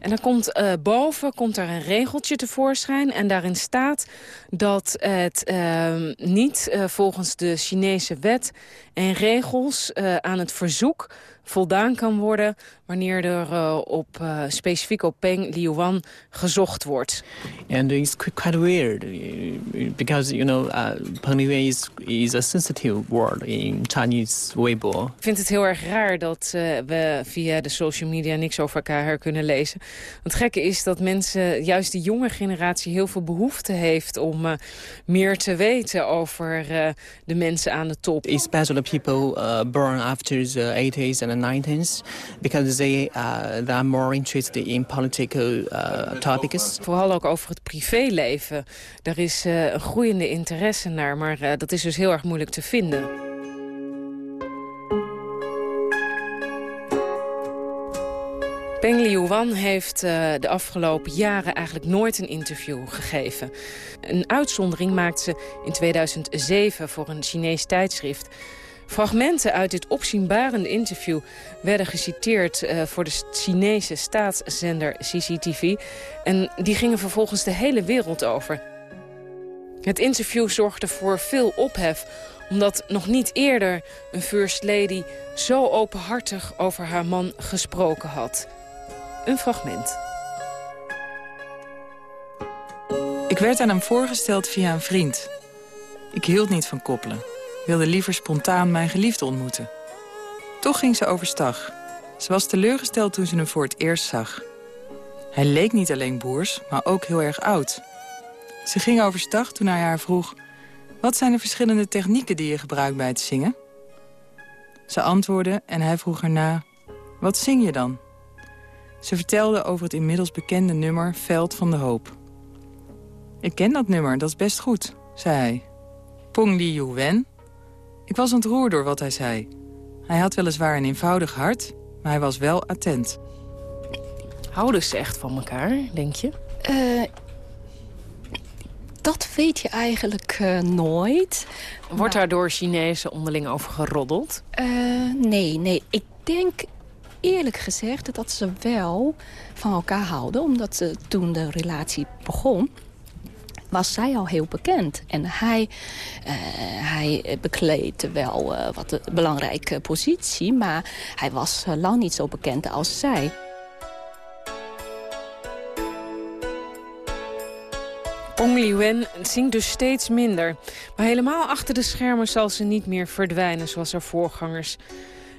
En dan komt uh, boven komt er een regeltje tevoorschijn. En daarin staat dat het uh, niet uh, volgens de Chinese wet en regels aan het verzoek voldaan kan worden wanneer er uh, op uh, specifiek op Peng Liyuan gezocht wordt. And it's quite weird because you know uh, Peng Liyuan is is a sensitive word in Chinese Weibo. Ik vind het heel erg raar dat uh, we via de social media niks over elkaar kunnen lezen. Het gekke is dat mensen, juist de jonge generatie, heel veel behoefte heeft om meer te weten over de mensen aan de top. Especially people uh, born after the 80s and 90s because they, uh, more in political uh, topics. Vooral ook over het privéleven. Daar is uh, een groeiende interesse naar, maar dat is dus heel erg moeilijk te vinden. Peng Liyuan heeft de afgelopen jaren eigenlijk nooit een interview gegeven. Een uitzondering maakte ze in 2007 voor een Chinees tijdschrift. Fragmenten uit dit opzienbarende interview werden geciteerd uh, voor de Chinese staatszender CCTV. En die gingen vervolgens de hele wereld over. Het interview zorgde voor veel ophef omdat nog niet eerder een First Lady zo openhartig over haar man gesproken had. Een fragment. Ik werd aan hem voorgesteld via een vriend. Ik hield niet van koppelen wilde liever spontaan mijn geliefde ontmoeten. Toch ging ze overstag. Ze was teleurgesteld toen ze hem voor het eerst zag. Hij leek niet alleen boers, maar ook heel erg oud. Ze ging overstag toen hij haar vroeg... wat zijn de verschillende technieken die je gebruikt bij het zingen? Ze antwoordde en hij vroeg erna... wat zing je dan? Ze vertelde over het inmiddels bekende nummer Veld van de Hoop. Ik ken dat nummer, dat is best goed, zei hij. Pong Li Wen, ik was ontroerd door wat hij zei. Hij had weliswaar een eenvoudig hart, maar hij was wel attent. Houden ze echt van elkaar, denk je? Uh, dat weet je eigenlijk uh, nooit. Wordt daar door Chinezen onderling over geroddeld? Uh, nee, nee. Ik denk eerlijk gezegd dat ze wel van elkaar houden. Omdat ze toen de relatie begon was zij al heel bekend. En hij, uh, hij bekleedde wel uh, wat een belangrijke positie... maar hij was uh, lang niet zo bekend als zij. Pong Liwen zingt dus steeds minder. Maar helemaal achter de schermen zal ze niet meer verdwijnen zoals haar voorgangers.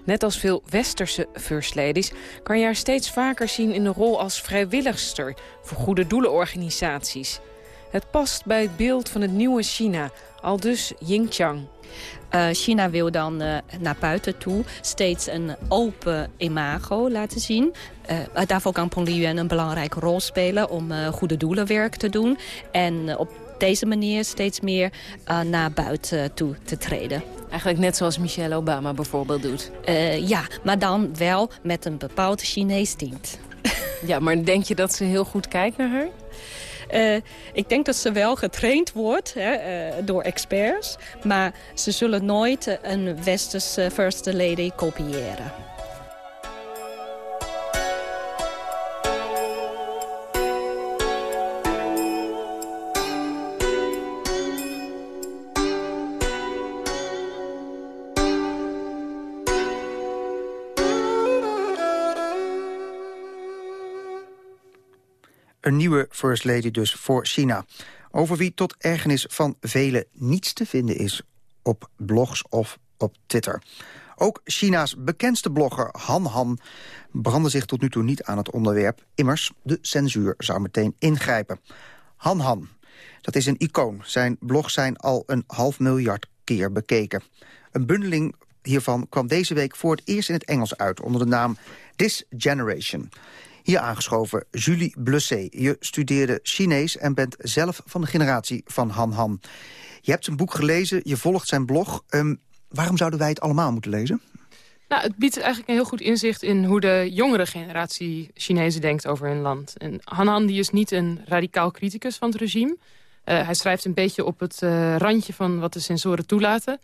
Net als veel westerse first ladies kan je haar steeds vaker zien in de rol als vrijwilligster voor goede doelenorganisaties. Het past bij het beeld van het nieuwe China, al dus Ying Chang. Uh, China wil dan uh, naar buiten toe steeds een open imago laten zien. Uh, daarvoor kan Peng Liyuan een belangrijke rol spelen om goede doelenwerk te doen. En op deze manier steeds meer naar buiten toe te treden. Eigenlijk net zoals Michelle Obama bijvoorbeeld doet. ja, maar dan wel met een bepaald Chinees tint. ja, maar denk je dat ze heel goed kijkt naar haar? Uh, ik denk dat ze wel getraind wordt hè, uh, door experts. Maar ze zullen nooit een westerse first lady kopiëren. Een nieuwe First Lady dus voor China. Over wie tot ergernis van velen niets te vinden is op blogs of op Twitter. Ook China's bekendste blogger Han Han brandde zich tot nu toe niet aan het onderwerp. Immers, de censuur zou meteen ingrijpen. Han Han, dat is een icoon. Zijn blogs zijn al een half miljard keer bekeken. Een bundeling hiervan kwam deze week voor het eerst in het Engels uit... onder de naam This Generation. Hier aangeschoven Julie Blusset. Je studeerde Chinees en bent zelf van de generatie van Han Han. Je hebt zijn boek gelezen, je volgt zijn blog. Um, waarom zouden wij het allemaal moeten lezen? Nou, het biedt eigenlijk een heel goed inzicht in hoe de jongere generatie Chinezen denkt over hun land. En Han Han die is niet een radicaal criticus van het regime. Uh, hij schrijft een beetje op het uh, randje van wat de sensoren toelaten.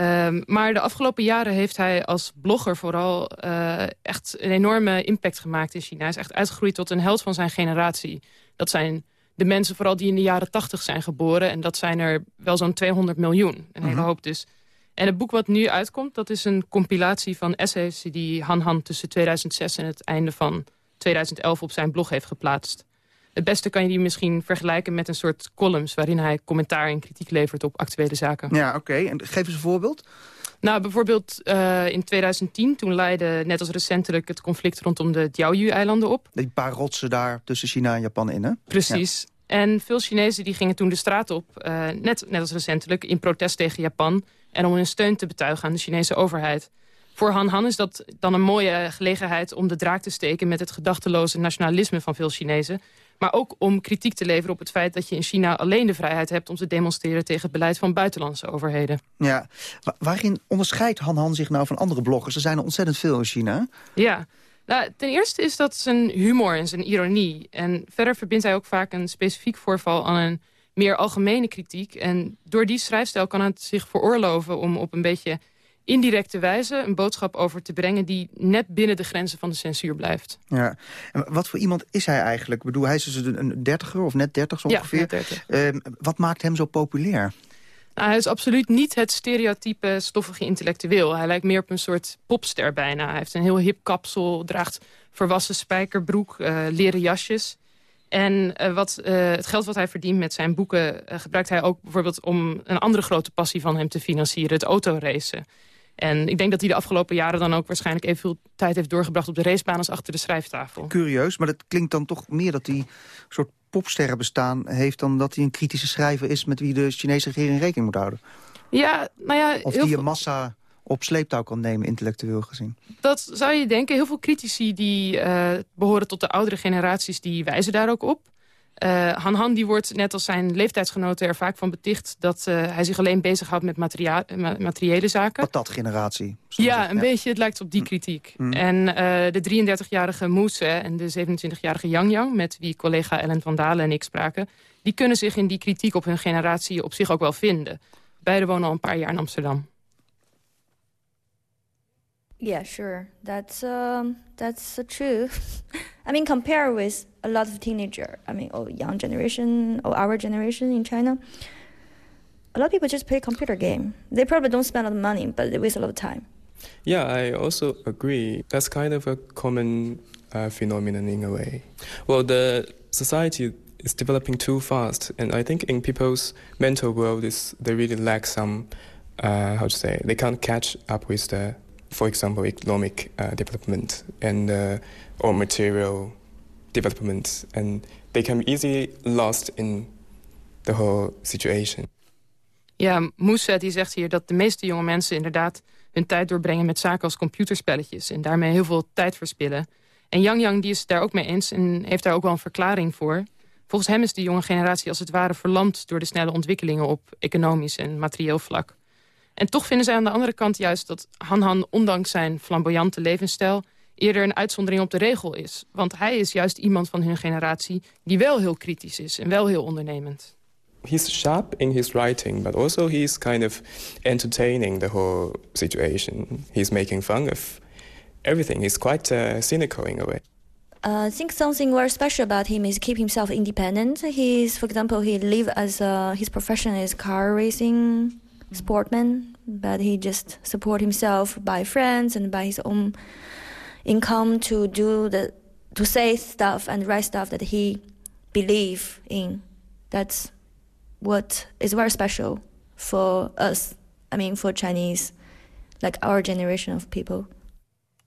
Um, maar de afgelopen jaren heeft hij als blogger vooral uh, echt een enorme impact gemaakt in China. Hij is echt uitgegroeid tot een held van zijn generatie. Dat zijn de mensen vooral die in de jaren tachtig zijn geboren. En dat zijn er wel zo'n 200 miljoen. Een hele mhm. hoop dus. En het boek wat nu uitkomt, dat is een compilatie van essays... die Han Han tussen 2006 en het einde van 2011 op zijn blog heeft geplaatst. Het beste kan je die misschien vergelijken met een soort columns... waarin hij commentaar en kritiek levert op actuele zaken. Ja, oké. En geef eens een voorbeeld. Nou, bijvoorbeeld uh, in 2010, toen leidde net als recentelijk het conflict rondom de Diaoyu-eilanden op. Die paar rotsen daar tussen China en Japan in, hè? Precies. En veel Chinezen die gingen toen de straat op, uh, net, net als recentelijk, in protest tegen Japan... en om hun steun te betuigen aan de Chinese overheid. Voor Han Han is dat dan een mooie gelegenheid om de draak te steken... met het gedachteloze nationalisme van veel Chinezen. Maar ook om kritiek te leveren op het feit dat je in China alleen de vrijheid hebt... om te demonstreren tegen het beleid van buitenlandse overheden. Ja, waarin onderscheidt Han Han zich nou van andere bloggers? Er zijn er ontzettend veel in China. Ja, nou, ten eerste is dat zijn humor en zijn ironie. En verder verbindt hij ook vaak een specifiek voorval aan een meer algemene kritiek. En door die schrijfstijl kan het zich veroorloven om op een beetje indirecte wijze een boodschap over te brengen... die net binnen de grenzen van de censuur blijft. Ja. En wat voor iemand is hij eigenlijk? Ik bedoel, hij is dus een dertiger of net dertig zo ongeveer. Ja, uh, wat maakt hem zo populair? Nou, hij is absoluut niet het stereotype stoffige intellectueel. Hij lijkt meer op een soort popster bijna. Hij heeft een heel hip kapsel, draagt verwassen spijkerbroek, uh, leren jasjes... En uh, wat, uh, het geld wat hij verdient met zijn boeken... Uh, gebruikt hij ook bijvoorbeeld om een andere grote passie van hem te financieren. Het autoracen. En ik denk dat hij de afgelopen jaren dan ook waarschijnlijk evenveel tijd heeft doorgebracht op de racebaan als achter de schrijftafel. Curieus, maar dat klinkt dan toch meer dat hij een soort popsterren bestaan heeft... dan dat hij een kritische schrijver is met wie de Chinese regering rekening moet houden. Ja, nou ja... Of die een massa op sleeptouw kan nemen, intellectueel gezien. Dat zou je denken. Heel veel critici die uh, behoren tot de oudere generaties... die wijzen daar ook op. Uh, Han Han die wordt, net als zijn leeftijdsgenoten, er vaak van beticht... dat uh, hij zich alleen bezighoudt met materia materiële zaken. Wat dat generatie? Ja, een beetje. Het lijkt op die mm. kritiek. Mm. En uh, de 33-jarige Moose en de 27-jarige Yang Yang... met wie collega Ellen van Dalen en ik spraken... die kunnen zich in die kritiek op hun generatie op zich ook wel vinden. Beiden wonen al een paar jaar in Amsterdam. Yeah, sure. That's um, that's true. <laughs> I mean, compare with a lot of teenager. I mean, or young generation or our generation in China. A lot of people just play computer game. They probably don't spend a lot of money, but they waste a lot of time. Yeah, I also agree. That's kind of a common uh, phenomenon in a way. Well, the society is developing too fast, and I think in people's mental world, is they really lack some. Uh, how to say? They can't catch up with the for example, economic uh, development and uh, or material development, and they can be easily lost in the whole situation. Ja, Moussa die zegt hier dat de meeste jonge mensen inderdaad hun tijd doorbrengen met zaken als computerspelletjes en daarmee heel veel tijd verspillen. En Yang Yang die is daar ook mee eens en heeft daar ook wel een verklaring voor. Volgens hem is de jonge generatie als het ware verlamd door de snelle ontwikkelingen op economisch en materieel vlak. En toch vinden zij aan de andere kant juist dat Han Han, ondanks zijn flamboyante levensstijl, eerder een uitzondering op de regel is. Want hij is juist iemand van hun generatie die wel heel kritisch is en wel heel ondernemend. He's sharp in his writing, but also he's kind of entertaining the whole situation. He's making fun of everything. He's quite uh, cynical in a way. Uh, I think something very special about him is keep himself independent. He's, for example, he live as uh, his profession is car racing sportman, but he just support himself by friends and by his own income to do the to say stuff and write stuff that he believe in. That's what is very special for us. I mean, for Chinese, like our generation of people.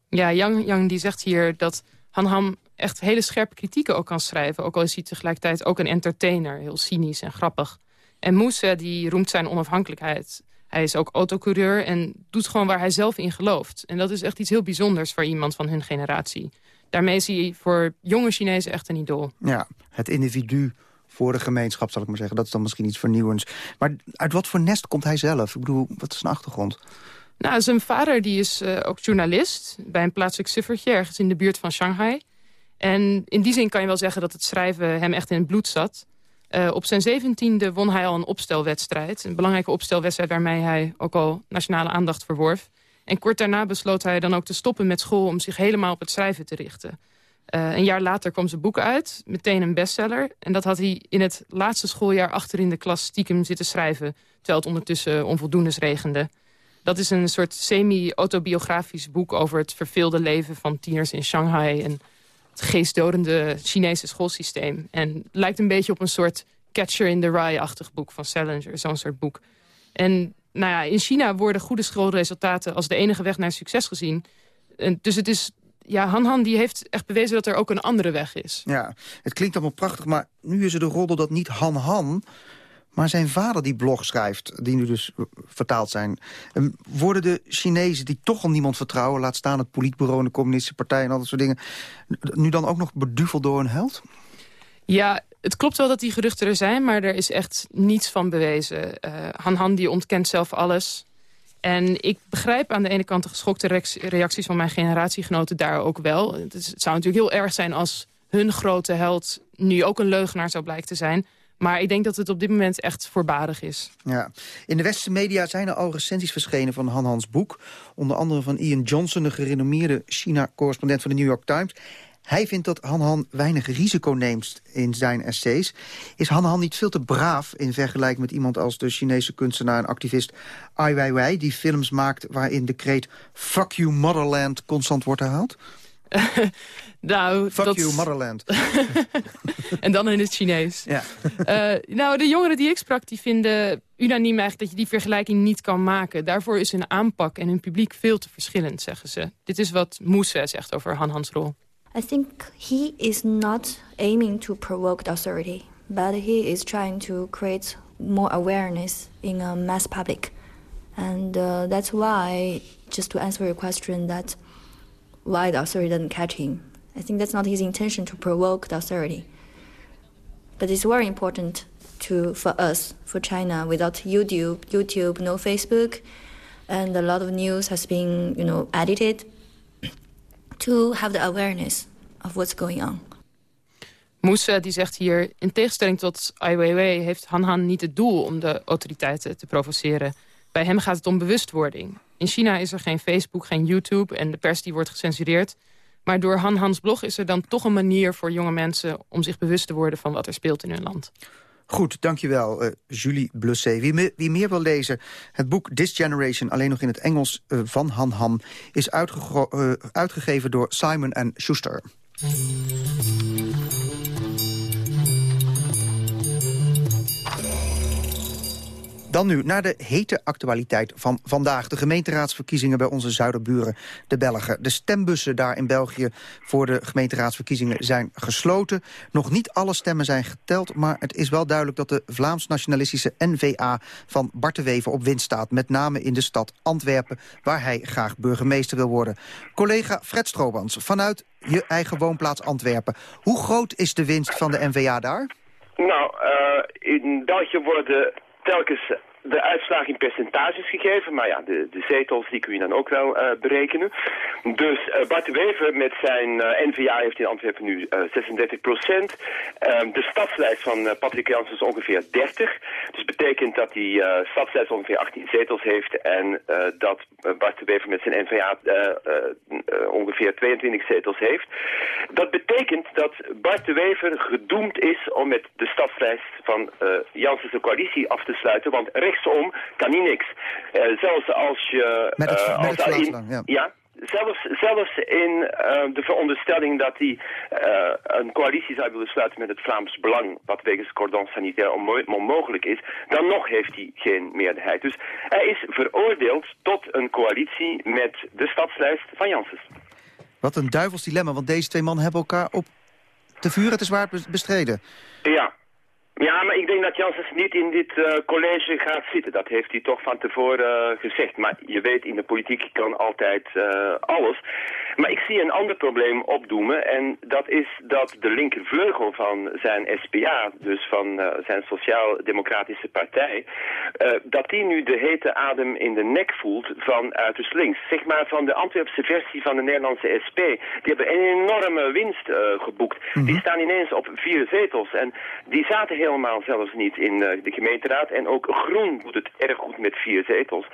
Ja, Yang Yang die zegt hier dat Han Ham echt hele scherpe kritieken ook kan schrijven. Ook al is hij tegelijkertijd ook een entertainer, heel cynisch en grappig. En Moussa die roemt zijn onafhankelijkheid. Hij is ook autocoureur en doet gewoon waar hij zelf in gelooft. En dat is echt iets heel bijzonders voor iemand van hun generatie. Daarmee is hij voor jonge Chinezen echt een idool. Ja, het individu voor de gemeenschap, zal ik maar zeggen. Dat is dan misschien iets vernieuwends. Maar uit wat voor nest komt hij zelf? Ik bedoel, wat is zijn achtergrond? Nou, zijn vader die is uh, ook journalist bij een plaatselijk suffertje... ergens in de buurt van Shanghai. En in die zin kan je wel zeggen dat het schrijven hem echt in het bloed zat. Uh, op zijn zeventiende won hij al een opstelwedstrijd. Een belangrijke opstelwedstrijd waarmee hij ook al nationale aandacht verworf. En kort daarna besloot hij dan ook te stoppen met school... om zich helemaal op het schrijven te richten. Uh, een jaar later kwam zijn boek uit, meteen een bestseller. En dat had hij in het laatste schooljaar achter in de klas stiekem zitten schrijven... terwijl het ondertussen onvoldoendes regende. Dat is een soort semi-autobiografisch boek over het verveelde leven van tieners in Shanghai... en het geestdodende Chinese schoolsysteem. En lijkt een beetje op een soort Catcher in the Rye-achtig boek van Salinger, zo'n soort boek. En nou ja, in China worden goede schoolresultaten als de enige weg naar succes gezien. En dus het is ja, Han Han die heeft echt bewezen dat er ook een andere weg is. Ja, het klinkt allemaal prachtig, maar nu is er de roddel dat niet Han Han... maar zijn vader die blog schrijft, die nu dus vertaald zijn. Worden de Chinezen die toch al niemand vertrouwen... laat staan het politbureau en de communistische partij en al dat soort dingen... nu dan ook nog beduveld door een held? Ja, het klopt wel dat die geruchten er zijn, maar er is echt niets van bewezen. Uh, Han Han die ontkent zelf alles. En ik begrijp aan de ene kant de geschokte reacties van mijn generatiegenoten daar ook wel. Het zou natuurlijk heel erg zijn als hun grote held nu ook een leugenaar zou blijken te zijn. Maar ik denk dat het op dit moment echt voorbarig is. Ja. In de westerse media zijn er al recensies verschenen van Han Hans boek. Onder andere van Ian Johnson, de gerenommeerde China-correspondent van de New York Times. Hij vindt dat Han Han weinig risico neemt in zijn essays. Is Han Han niet veel te braaf in vergelijking met iemand als de Chinese kunstenaar en activist Ai Weiwei... die films maakt waarin de kreet Fuck you Motherland constant wordt herhaald? <laughs> nou, Fuck you Motherland. <laughs> en dan in het Chinees. Ja. uh, <laughs> nou, de jongeren die ik sprak, die vinden unaniem eigenlijk dat je die vergelijking niet kan maken. Daarvoor is hun aanpak en hun publiek veel te verschillend, zeggen ze. Dit is wat Moese zegt over Han Hans rol. I think he is not aiming to provoke the authority, but he is trying to create more awareness in a mass public. And uh, that's why, just to answer your question, that why the authority doesn't catch him. I think that's not his intention to provoke the authority. But it's very important to for us, for China, without YouTube, YouTube, no Facebook, and a lot of news has been, you know, edited <clears throat> to have the awareness of what's going on. Moussa die zegt hier, in tegenstelling tot Ai Weiwei heeft Han Han niet het doel om de autoriteiten te provoceren. Bij hem gaat het om bewustwording. In China is er geen Facebook, geen YouTube en de pers die wordt gecensureerd. Maar door Han Hans blog is er dan toch een manier voor jonge mensen... om zich bewust te worden van wat er speelt in hun land. Goed, dankjewel, uh, Julie Blusset. Wie, wie, meer wil lezen, het boek This Generation... alleen nog in het Engels uh, van Han Han... is uh, uitgegeven door Simon Schuster. Dan nu naar de hete actualiteit van vandaag. De gemeenteraadsverkiezingen bij onze zuiderburen, de Belgen. De stembussen daar in België voor de gemeenteraadsverkiezingen zijn gesloten. Nog niet alle stemmen zijn geteld, maar het is wel duidelijk... dat de Vlaams-nationalistische N-VA van Bart de Wever op winst staat. Met name in de stad Antwerpen, waar hij graag burgemeester wil worden. Collega Fred Stroobans, vanuit je eigen woonplaats Antwerpen. Hoe groot is de winst van de N-VA daar? Nou, uh, in België worden telkens de uitslag in percentages gegeven, maar ja, de, de zetels die kun je dan ook wel uh, berekenen. Dus uh, Bart de Wever met zijn uh, N-VA heeft in Antwerpen nu 36 procent. Ehm, de stadslijst van Patrick Janssen is ongeveer 30. Dus betekent dat die stadslijst ongeveer 18 zetels heeft en dat Bart de Wever met zijn N-VA ongeveer 22 zetels heeft. Dat betekent dat Bart de Wever gedoemd is om met de stadslijst van Janssens coalitie af te sluiten, want rechts rechtsom kan hij niks. Uh, zelfs als je... Met het, uh, met als het in, ja. ja. Zelfs, zelfs in uh, de veronderstelling dat hij uh, een coalitie zou willen sluiten met het Vlaams Belang, wat wegens cordon sanitair onmo onmogelijk is, dan nog heeft hij geen meerderheid. Dus hij is veroordeeld tot een coalitie met de stadslijst van Janssens. Wat een duivels dilemma, want deze twee mannen hebben elkaar op te vuren te zwaar bestreden. Ja, ja, maar ik denk dat Janssens niet in dit uh, college gaat zitten. Dat heeft hij toch van tevoren uh, gezegd. Maar je weet, in de politiek kan altijd uh, alles. Maar ik zie een ander probleem opdoemen. En dat is dat de linkervleugel van zijn SPA, dus van zijn Sociaal-Democratische Partij... dat die nu de hete adem in de nek voelt van uiterst links. Zeg maar van de Antwerpse versie van de Nederlandse SP. Die hebben een enorme winst geboekt. Mm -hmm. Die staan ineens op vier zetels. En die zaten heel helemaal zelfs niet in uh, de gemeenteraad. En ook Groen doet het erg goed met vier zetels.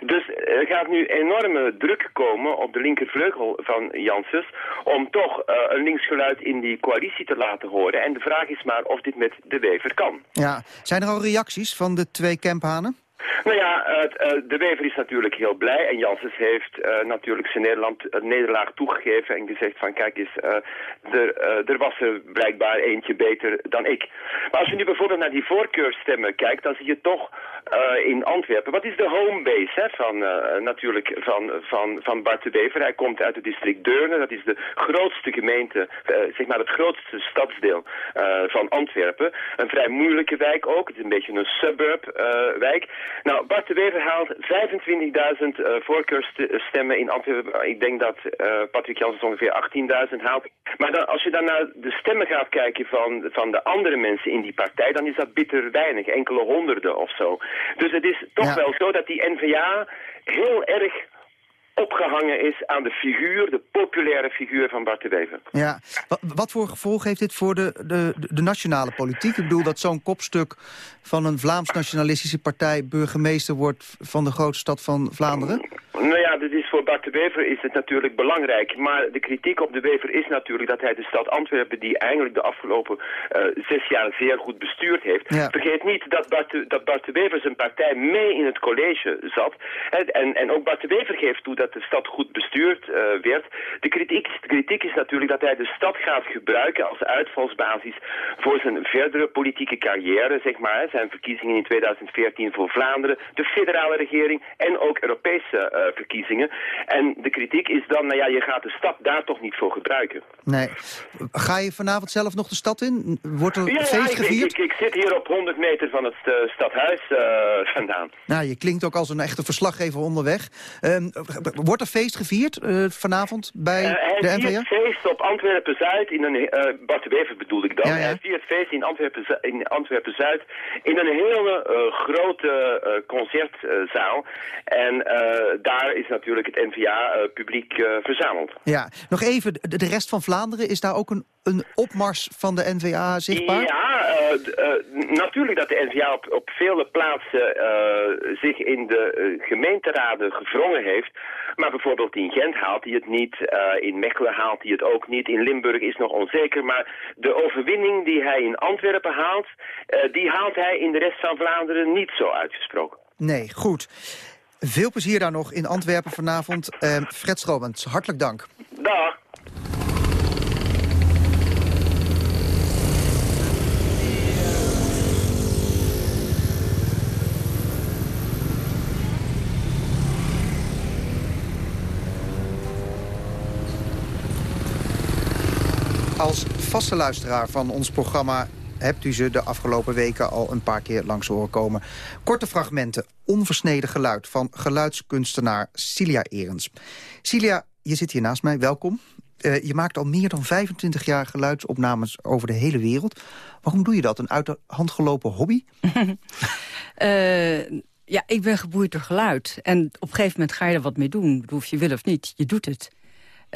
Dus er gaat nu enorme druk komen op de linkervleugel van Janssens... om toch uh, een linksgeluid in die coalitie te laten horen. En de vraag is maar of dit met de Wever kan. Ja, zijn er al reacties van de twee Kemphanen? Nou ja, uh, de Wever is natuurlijk heel blij en Janssens heeft uh, natuurlijk zijn Nederland, uh, nederlaag toegegeven en gezegd van kijk eens, er, er was er blijkbaar eentje beter dan ik. Maar als je nu bijvoorbeeld naar die voorkeurstemmen kijkt, dan zie je toch in Antwerpen, wat is de homebase hè, van, natuurlijk van, van, van Bart de Wever? Hij komt uit het district Deurne, dat is de grootste gemeente, zeg maar het grootste stadsdeel van Antwerpen. Een vrij moeilijke wijk ook, het is een beetje een suburb wijk. Nou, Bart de Wever haalt 25.000 uh, voorkeurstemmen in Antwerpen. Ik denk dat uh, Patrick Janssens ongeveer 18.000 haalt. Maar dan, als je dan naar de stemmen gaat kijken van, van de andere mensen in die partij... dan is dat bitter weinig, enkele honderden of zo. Dus het is toch ja. wel zo dat die N-VA heel erg opgehangen is aan de figuur, de populaire figuur van Bart de Wever. Ja, wat, wat voor gevolg heeft dit voor de, de, de nationale politiek? Ik bedoel dat zo'n kopstuk van een Vlaams-nationalistische partij... burgemeester wordt van de grootste stad van Vlaanderen? Nou ja, dit is voor Bart de Wever is het natuurlijk belangrijk. Maar de kritiek op de Wever is natuurlijk dat hij de stad Antwerpen... die eigenlijk de afgelopen uh, zes jaar zeer goed bestuurd heeft... Ja. Vergeet niet dat Bart, de, dat Bart de Wever zijn partij mee in het college zat. En, en ook Bart de Wever geeft toe dat de stad goed bestuurd uh, werd. De kritiek, de kritiek is natuurlijk dat hij de stad gaat gebruiken als uitvalsbasis... voor zijn verdere politieke carrière, zeg maar. Zijn verkiezingen in 2014 voor Vlaanderen, de federale regering... en ook Europese uh, verkiezingen. En de kritiek is dan, nou ja, je gaat de stad daar toch niet voor gebruiken. Nee. Ga je vanavond zelf nog de stad in? Wordt er ja, feest ja, gevierd? Ik, ik, ik, zit hier op 100 meter van het uh, stadhuis vandaan. Nou, je klinkt ook als een echte verslaggever onderweg. Um, wordt er feest gevierd uh, vanavond bij uh, de NVA? Hij feest op Antwerpen-Zuid, in een, uh, Bart de Wever bedoel ik dan. Ja, ja. Hij viert feest in Antwerpen-Zuid in, Antwerpen in een hele grote concertzaal. En daar is natuurlijk het NVA-publiek verzameld. Ja, nog even, de, de rest van Vlaanderen, is daar ook een, een opmars van de NVA zichtbaar? Ja, natuurlijk dat de NVA op, op vele plaatsen zich in de gemeenteraden gevrongen heeft. Maar bijvoorbeeld in Gent haalt hij het niet, uh, in Mechelen haalt hij het ook niet, in Limburg is nog onzeker. Maar de overwinning die hij in Antwerpen haalt, die haalt hij in de rest van Vlaanderen niet zo uitgesproken. Nee, goed. Veel plezier daar nog in Antwerpen vanavond. Fred Stromens, hartelijk dank. Dag. Vaste luisteraar van ons programma hebt u ze de afgelopen weken al een paar keer langs horen komen. Korte fragmenten, onversneden geluid van geluidskunstenaar Cilia Erens. Cilia, je zit hier naast mij, welkom. Uh, je maakt al meer dan 25 jaar geluidsopnames over de hele wereld. Waarom doe je dat? Een uit de hand gelopen hobby? uh, <laughs> <laughs> ja, ik ben geboeid door geluid. En op een gegeven moment ga je er wat mee doen. Of je wil of niet, je doet het.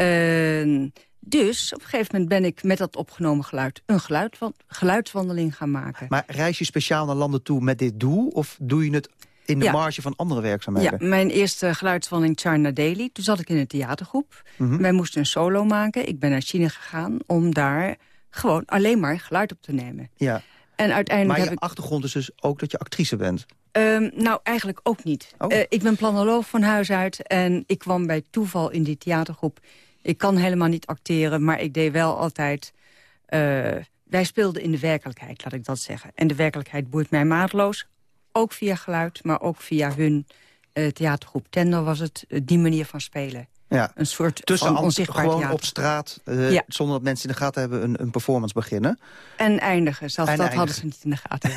Uh, dus op een gegeven moment ben ik met dat opgenomen geluid... een geluid, geluidswandeling gaan maken. Maar reis je speciaal naar landen toe met dit doel? Of doe je het in de marge van andere werkzaamheden? Ja, mijn eerste geluidswandeling China Daily. Toen zat ik in een theatergroep. Mm Wij moesten een solo maken. Ik ben naar China gegaan om daar gewoon alleen maar geluid op te nemen. Ja. En uiteindelijk maar je heb ik... achtergrond is dus ook dat je actrice bent? Um, nou, eigenlijk ook niet. Oh. Uh, ik ben planoloog van huis uit en ik kwam bij toeval in die theatergroep. Ik kan helemaal niet acteren, maar ik deed wel altijd... Uh, wij speelden in de werkelijkheid, laat ik dat zeggen. En de werkelijkheid boeit mij maatloos. Ook via geluid, maar ook via hun uh, theatergroep. Tender was het, die manier van spelen. Ja. Een soort Tussen van onzichtbaar gewoon theater. op straat, uh, Ja. zonder dat mensen in de gaten hebben, een, een performance beginnen. En eindigen, zelfs En dat eindigen. hadden ze niet in de gaten.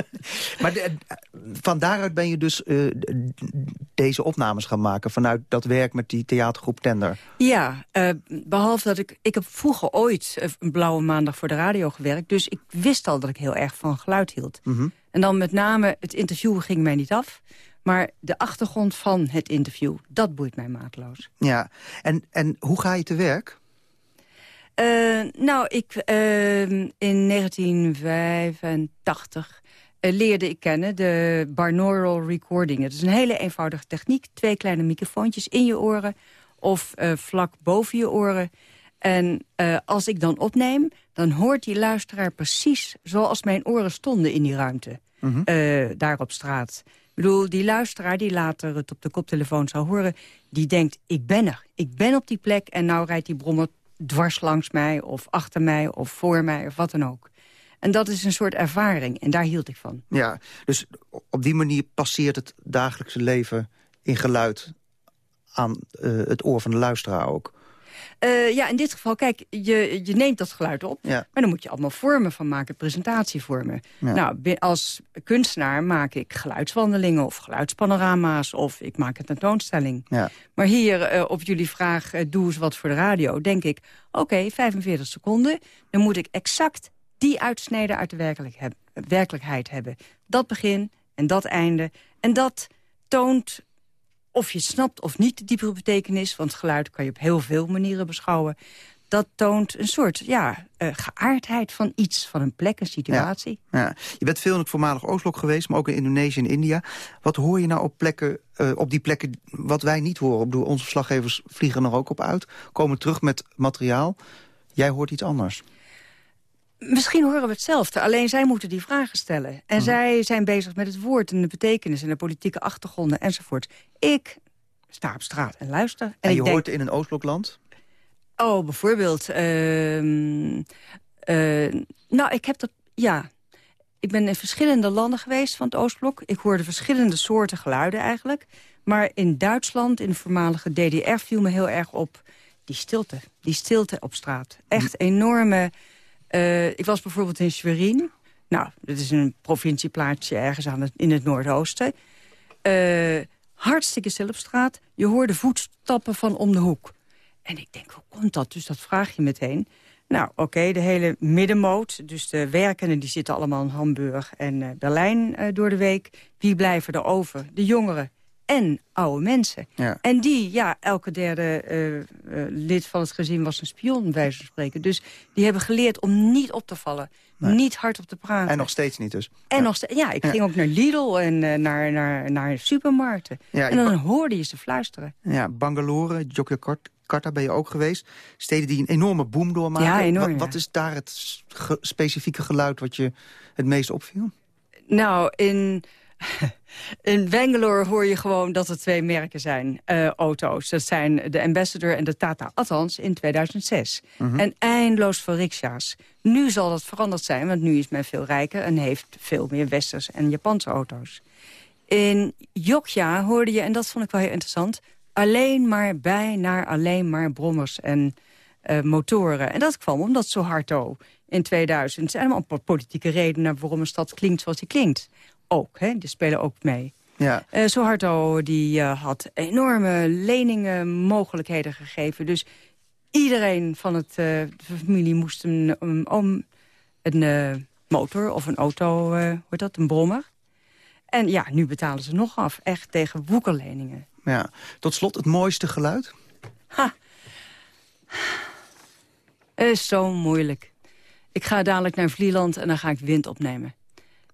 <laughs> Maar de- van daaruit ben je dus eh, deze opnames gaan maken... vanuit dat werk met die theatergroep Tender. Ja, eh, behalve dat ik... Ik heb vroeger ooit eh, een blauwe maandag voor de radio gewerkt. Dus ik wist al dat ik heel erg van geluid hield. Mhm. En dan met name het interview ging mij niet af. Maar de achtergrond van het interview, dat boeit mij maatloos. Ja, en, en hoe ga je te werk? Eh, nou, ik, eh, in 1985 eh, leerde ik kennen de binaural recording. Het is een hele eenvoudige techniek. Twee kleine microfoontjes in je oren of eh, vlak boven je oren. En als ik dan opneem, dan hoort die luisteraar precies zoals mijn oren stonden in die ruimte. Mhm. daar op straat. Bedoel, die luisteraar die later het op de koptelefoon zou horen... die denkt, ik ben er. Ik ben op die plek en nou rijdt die brommer dwars langs mij... of achter mij of voor mij of wat dan ook. En dat is een soort ervaring en daar hield ik van. Ja, dus op die manier passeert het dagelijkse leven in geluid... aan eh, het oor van de luisteraar ook. Eh, ja, in dit geval, kijk, je, je neemt dat geluid op... Ja. maar dan moet je allemaal vormen van maken, presentatievormen. Ja. Nou, als kunstenaar maak ik geluidswandelingen of geluidspanorama's... of ik maak een tentoonstelling. Ja. Maar hier eh, op jullie vraag, eh, doe eens wat voor de radio, denk ik... oké, 45 seconden, dan moet ik exact die uitsnede uit de werkelijk heb- werkelijkheid hebben. Dat begin en dat einde. En dat toont of je snapt of niet de diepere betekenis... want geluid kan je op heel veel manieren beschouwen... dat toont een soort ja, eh, geaardheid van iets, van een plek, een situatie. Ja. Je bent veel in het voormalig Oostblok geweest, maar ook in Indonesië en India. Wat hoor je nou op, plekken, eh, op die plekken wat wij niet horen? Ik bedoel, onze verslaggevers vliegen er ook op uit, komen terug met materiaal. Jij hoort iets anders. Misschien horen we hetzelfde, alleen zij moeten die vragen stellen. En zij zijn bezig met het woord en de betekenis... en de politieke achtergronden enzovoort. Ik sta op straat en luister. En, En, ik je denk, hoort in een Oostblokland? Oh, bijvoorbeeld... ehm, eh, nou, ik heb dat... Ja, ik ben in verschillende landen geweest van het Oostblok. Ik hoorde verschillende soorten geluiden eigenlijk. Maar in Duitsland, in de voormalige DDR, viel me heel erg op... die stilte, die stilte op straat. Echt enorme... eh, ik was bijvoorbeeld in Schwerin. Nou, dat is een provincieplaatsje ergens aan in het noordoosten. Eh, hartstikke stil op straat. Je hoorde voetstappen van om de hoek. En ik denk, hoe komt dat? Dus dat vraag je meteen. Nou, oké, de hele middenmoot. Dus de werkenden die zitten allemaal in Hamburg en eh, Berlijn door de week. Wie blijven er over? De jongeren en oude mensen. Ja. En die, ja, elke derde eh, eh, lid van het gezin was een spion, bij wijze van spreken. Dus die hebben geleerd om niet op te vallen. Niet hard op te praten. En nog steeds niet dus. En nog steeds, ja, ik Ja. ging ook naar Lidl en eh, naar, naar, naar supermarkten. En dan hoorde je ze fluisteren. Ja, Bangalore, Yogyakarta ben je ook geweest. Steden die een enorme boom doormaken. Ja, enorm, Wat, wat is daar het ge- specifieke geluid wat je het meest opviel? Nou, in, <laughs> in Bangalore hoor je gewoon dat er twee merken zijn, eh, auto's. Dat zijn de Ambassador en de Tata, althans in 2006. Mhm. En eindeloos veel riksja's. Nu zal dat veranderd zijn, want nu is men veel rijker... en heeft veel meer Westers en Japanse auto's. In Jogja hoorde je, en dat vond ik wel heel interessant... alleen maar bijna alleen maar brommers en eh, motoren. En dat kwam omdat Suharto in 2000... er zijn allemaal politieke redenen waarom een stad klinkt zoals die klinkt. Ook, hè, die spelen ook mee. Ja. Uh, Suharto die, uh, had enorme leningen mogelijkheden gegeven. Dus iedereen van het, uh, de familie moest een, um, een motor of een auto, hoe heet dat, een brommer. En ja, nu betalen ze nog af, echt tegen woekerleningen. Ja. Tot slot, het mooiste geluid? Ha! is zo moeilijk. Ik ga dadelijk naar Vlieland en dan ga ik wind opnemen.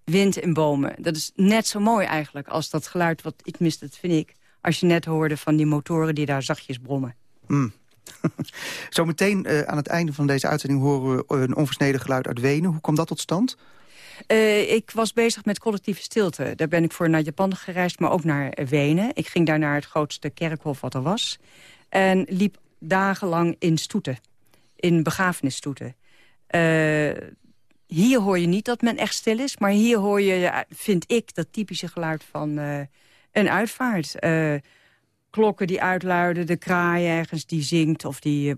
Wind in bomen. Dat is net zo mooi eigenlijk als dat geluid wat ik mis, dat vind ik. Als je net hoorde van die motoren die daar zachtjes brommen. Mm. <laughs> Zometeen uh, aan het einde van deze uitzending horen we een onversneden geluid uit Wenen. Hoe kwam dat tot stand? Uh, ik was bezig met collectieve stilte. Daar ben ik voor naar Japan gereisd, maar ook naar Wenen. Ik ging daar naar het grootste kerkhof wat er was. En liep dagenlang in stoeten. In begrafenisstoeten. Uh, hier hoor je niet dat men echt stil is. Maar hier hoor je, vind ik, dat typische geluid van uh, een uitvaart. Uh, klokken die uitluiden, de kraai ergens die zingt of die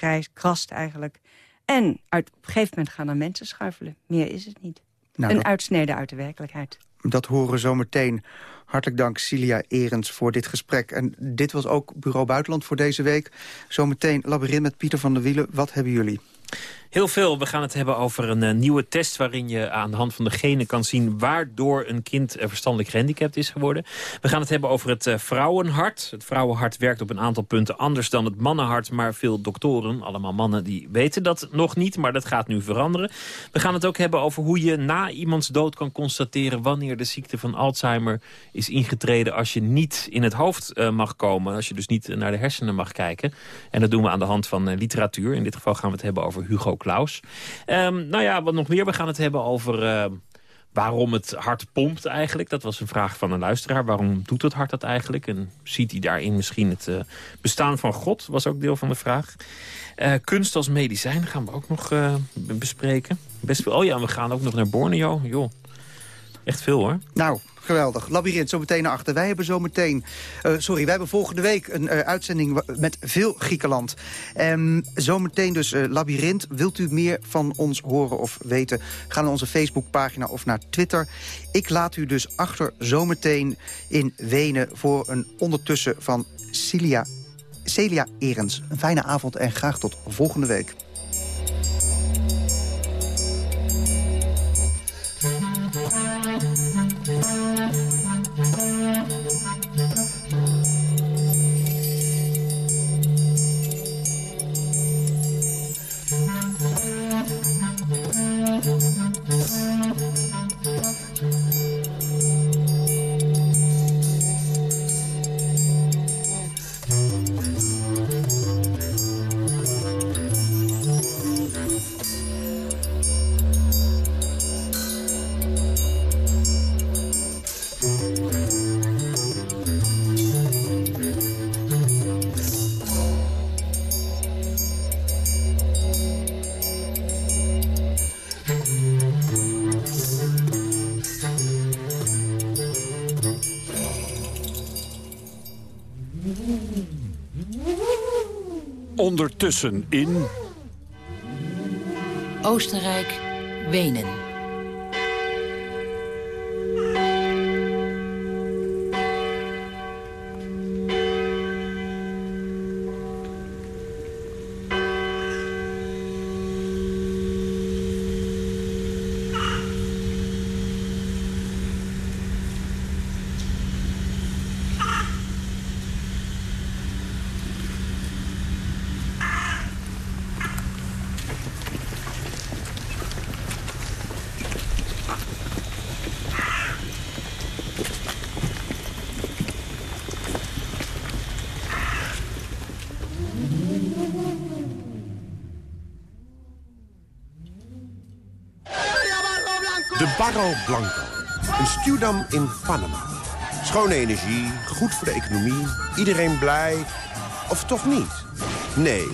uh, krast eigenlijk. En uit, op een gegeven moment gaan er mensen schuifelen. Meer is het niet. Nou, een dat... uitsnede uit de werkelijkheid. Dat horen we zo meteen. Hartelijk dank, Cilia Erens, voor dit gesprek. En dit was ook Bureau Buitenland voor deze week. Zometeen Labyrinth met Pieter van der Wielen. Wat hebben jullie? Heel veel. We gaan het hebben over een uh, nieuwe test... waarin je aan de hand van de genen kan zien... waardoor een kind uh, verstandelijk gehandicapt is geworden. We gaan het hebben over het uh, vrouwenhart. Het vrouwenhart werkt op een aantal punten anders dan het mannenhart... maar veel doktoren, allemaal mannen, die weten dat nog niet... maar dat gaat nu veranderen. We gaan het ook hebben over hoe je na iemands dood kan constateren... wanneer de ziekte van Alzheimer is ingetreden... als je niet in het hoofd mag komen. Als je dus niet naar de hersenen mag kijken. En dat doen we aan de hand van literatuur. In dit geval gaan we het hebben over Hugo Klaus. Um, nou ja, wat nog meer? We gaan het hebben over uh, waarom het hart pompt eigenlijk. Dat was een vraag van een luisteraar. Waarom doet het hart dat eigenlijk? En ziet hij daarin misschien het uh, bestaan van God? Was ook deel van de vraag. Uh, kunst als medicijn gaan we ook nog bespreken. Best. Oh ja, we gaan ook nog naar Borneo. Joh, echt veel hoor. Nou, Geweldig. Labyrinth, zo meteen naar achter. Wij hebben zo meteen... Uh, sorry, wij hebben volgende week een uh, uitzending met veel Griekenland. Um, zometeen dus uh, Labyrinth. Wilt u meer van ons horen of weten? Ga naar onze Facebookpagina of naar Twitter. Ik laat u dus achter zometeen in Wenen... voor een ondertussen van Celia, Celia Erens. Een fijne avond en graag tot volgende week. Thank Ondertussen in... Oostenrijk, Wenen. Barro Blanco. Een stuwdam in Panama. Schone energie, goed voor de economie, iedereen blij. Of toch niet? Nee,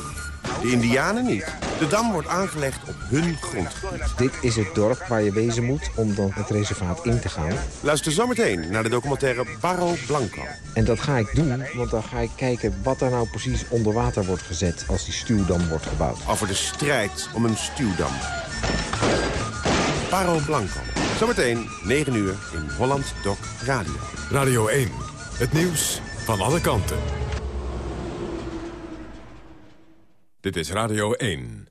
de indianen niet. De dam wordt aangelegd op hun grondgebied. Dit is het dorp waar je wezen moet om dan het reservaat in te gaan. Luister zometeen naar de documentaire Barro Blanco. En dat ga ik doen, want dan ga ik kijken wat er nou precies onder water wordt gezet als die stuwdam wordt gebouwd. Over de strijd om een stuwdam. Barro Blanco. Zometeen 9 uur in Holland Doc Radio. Radio 1. Het nieuws van alle kanten. Dit is Radio 1.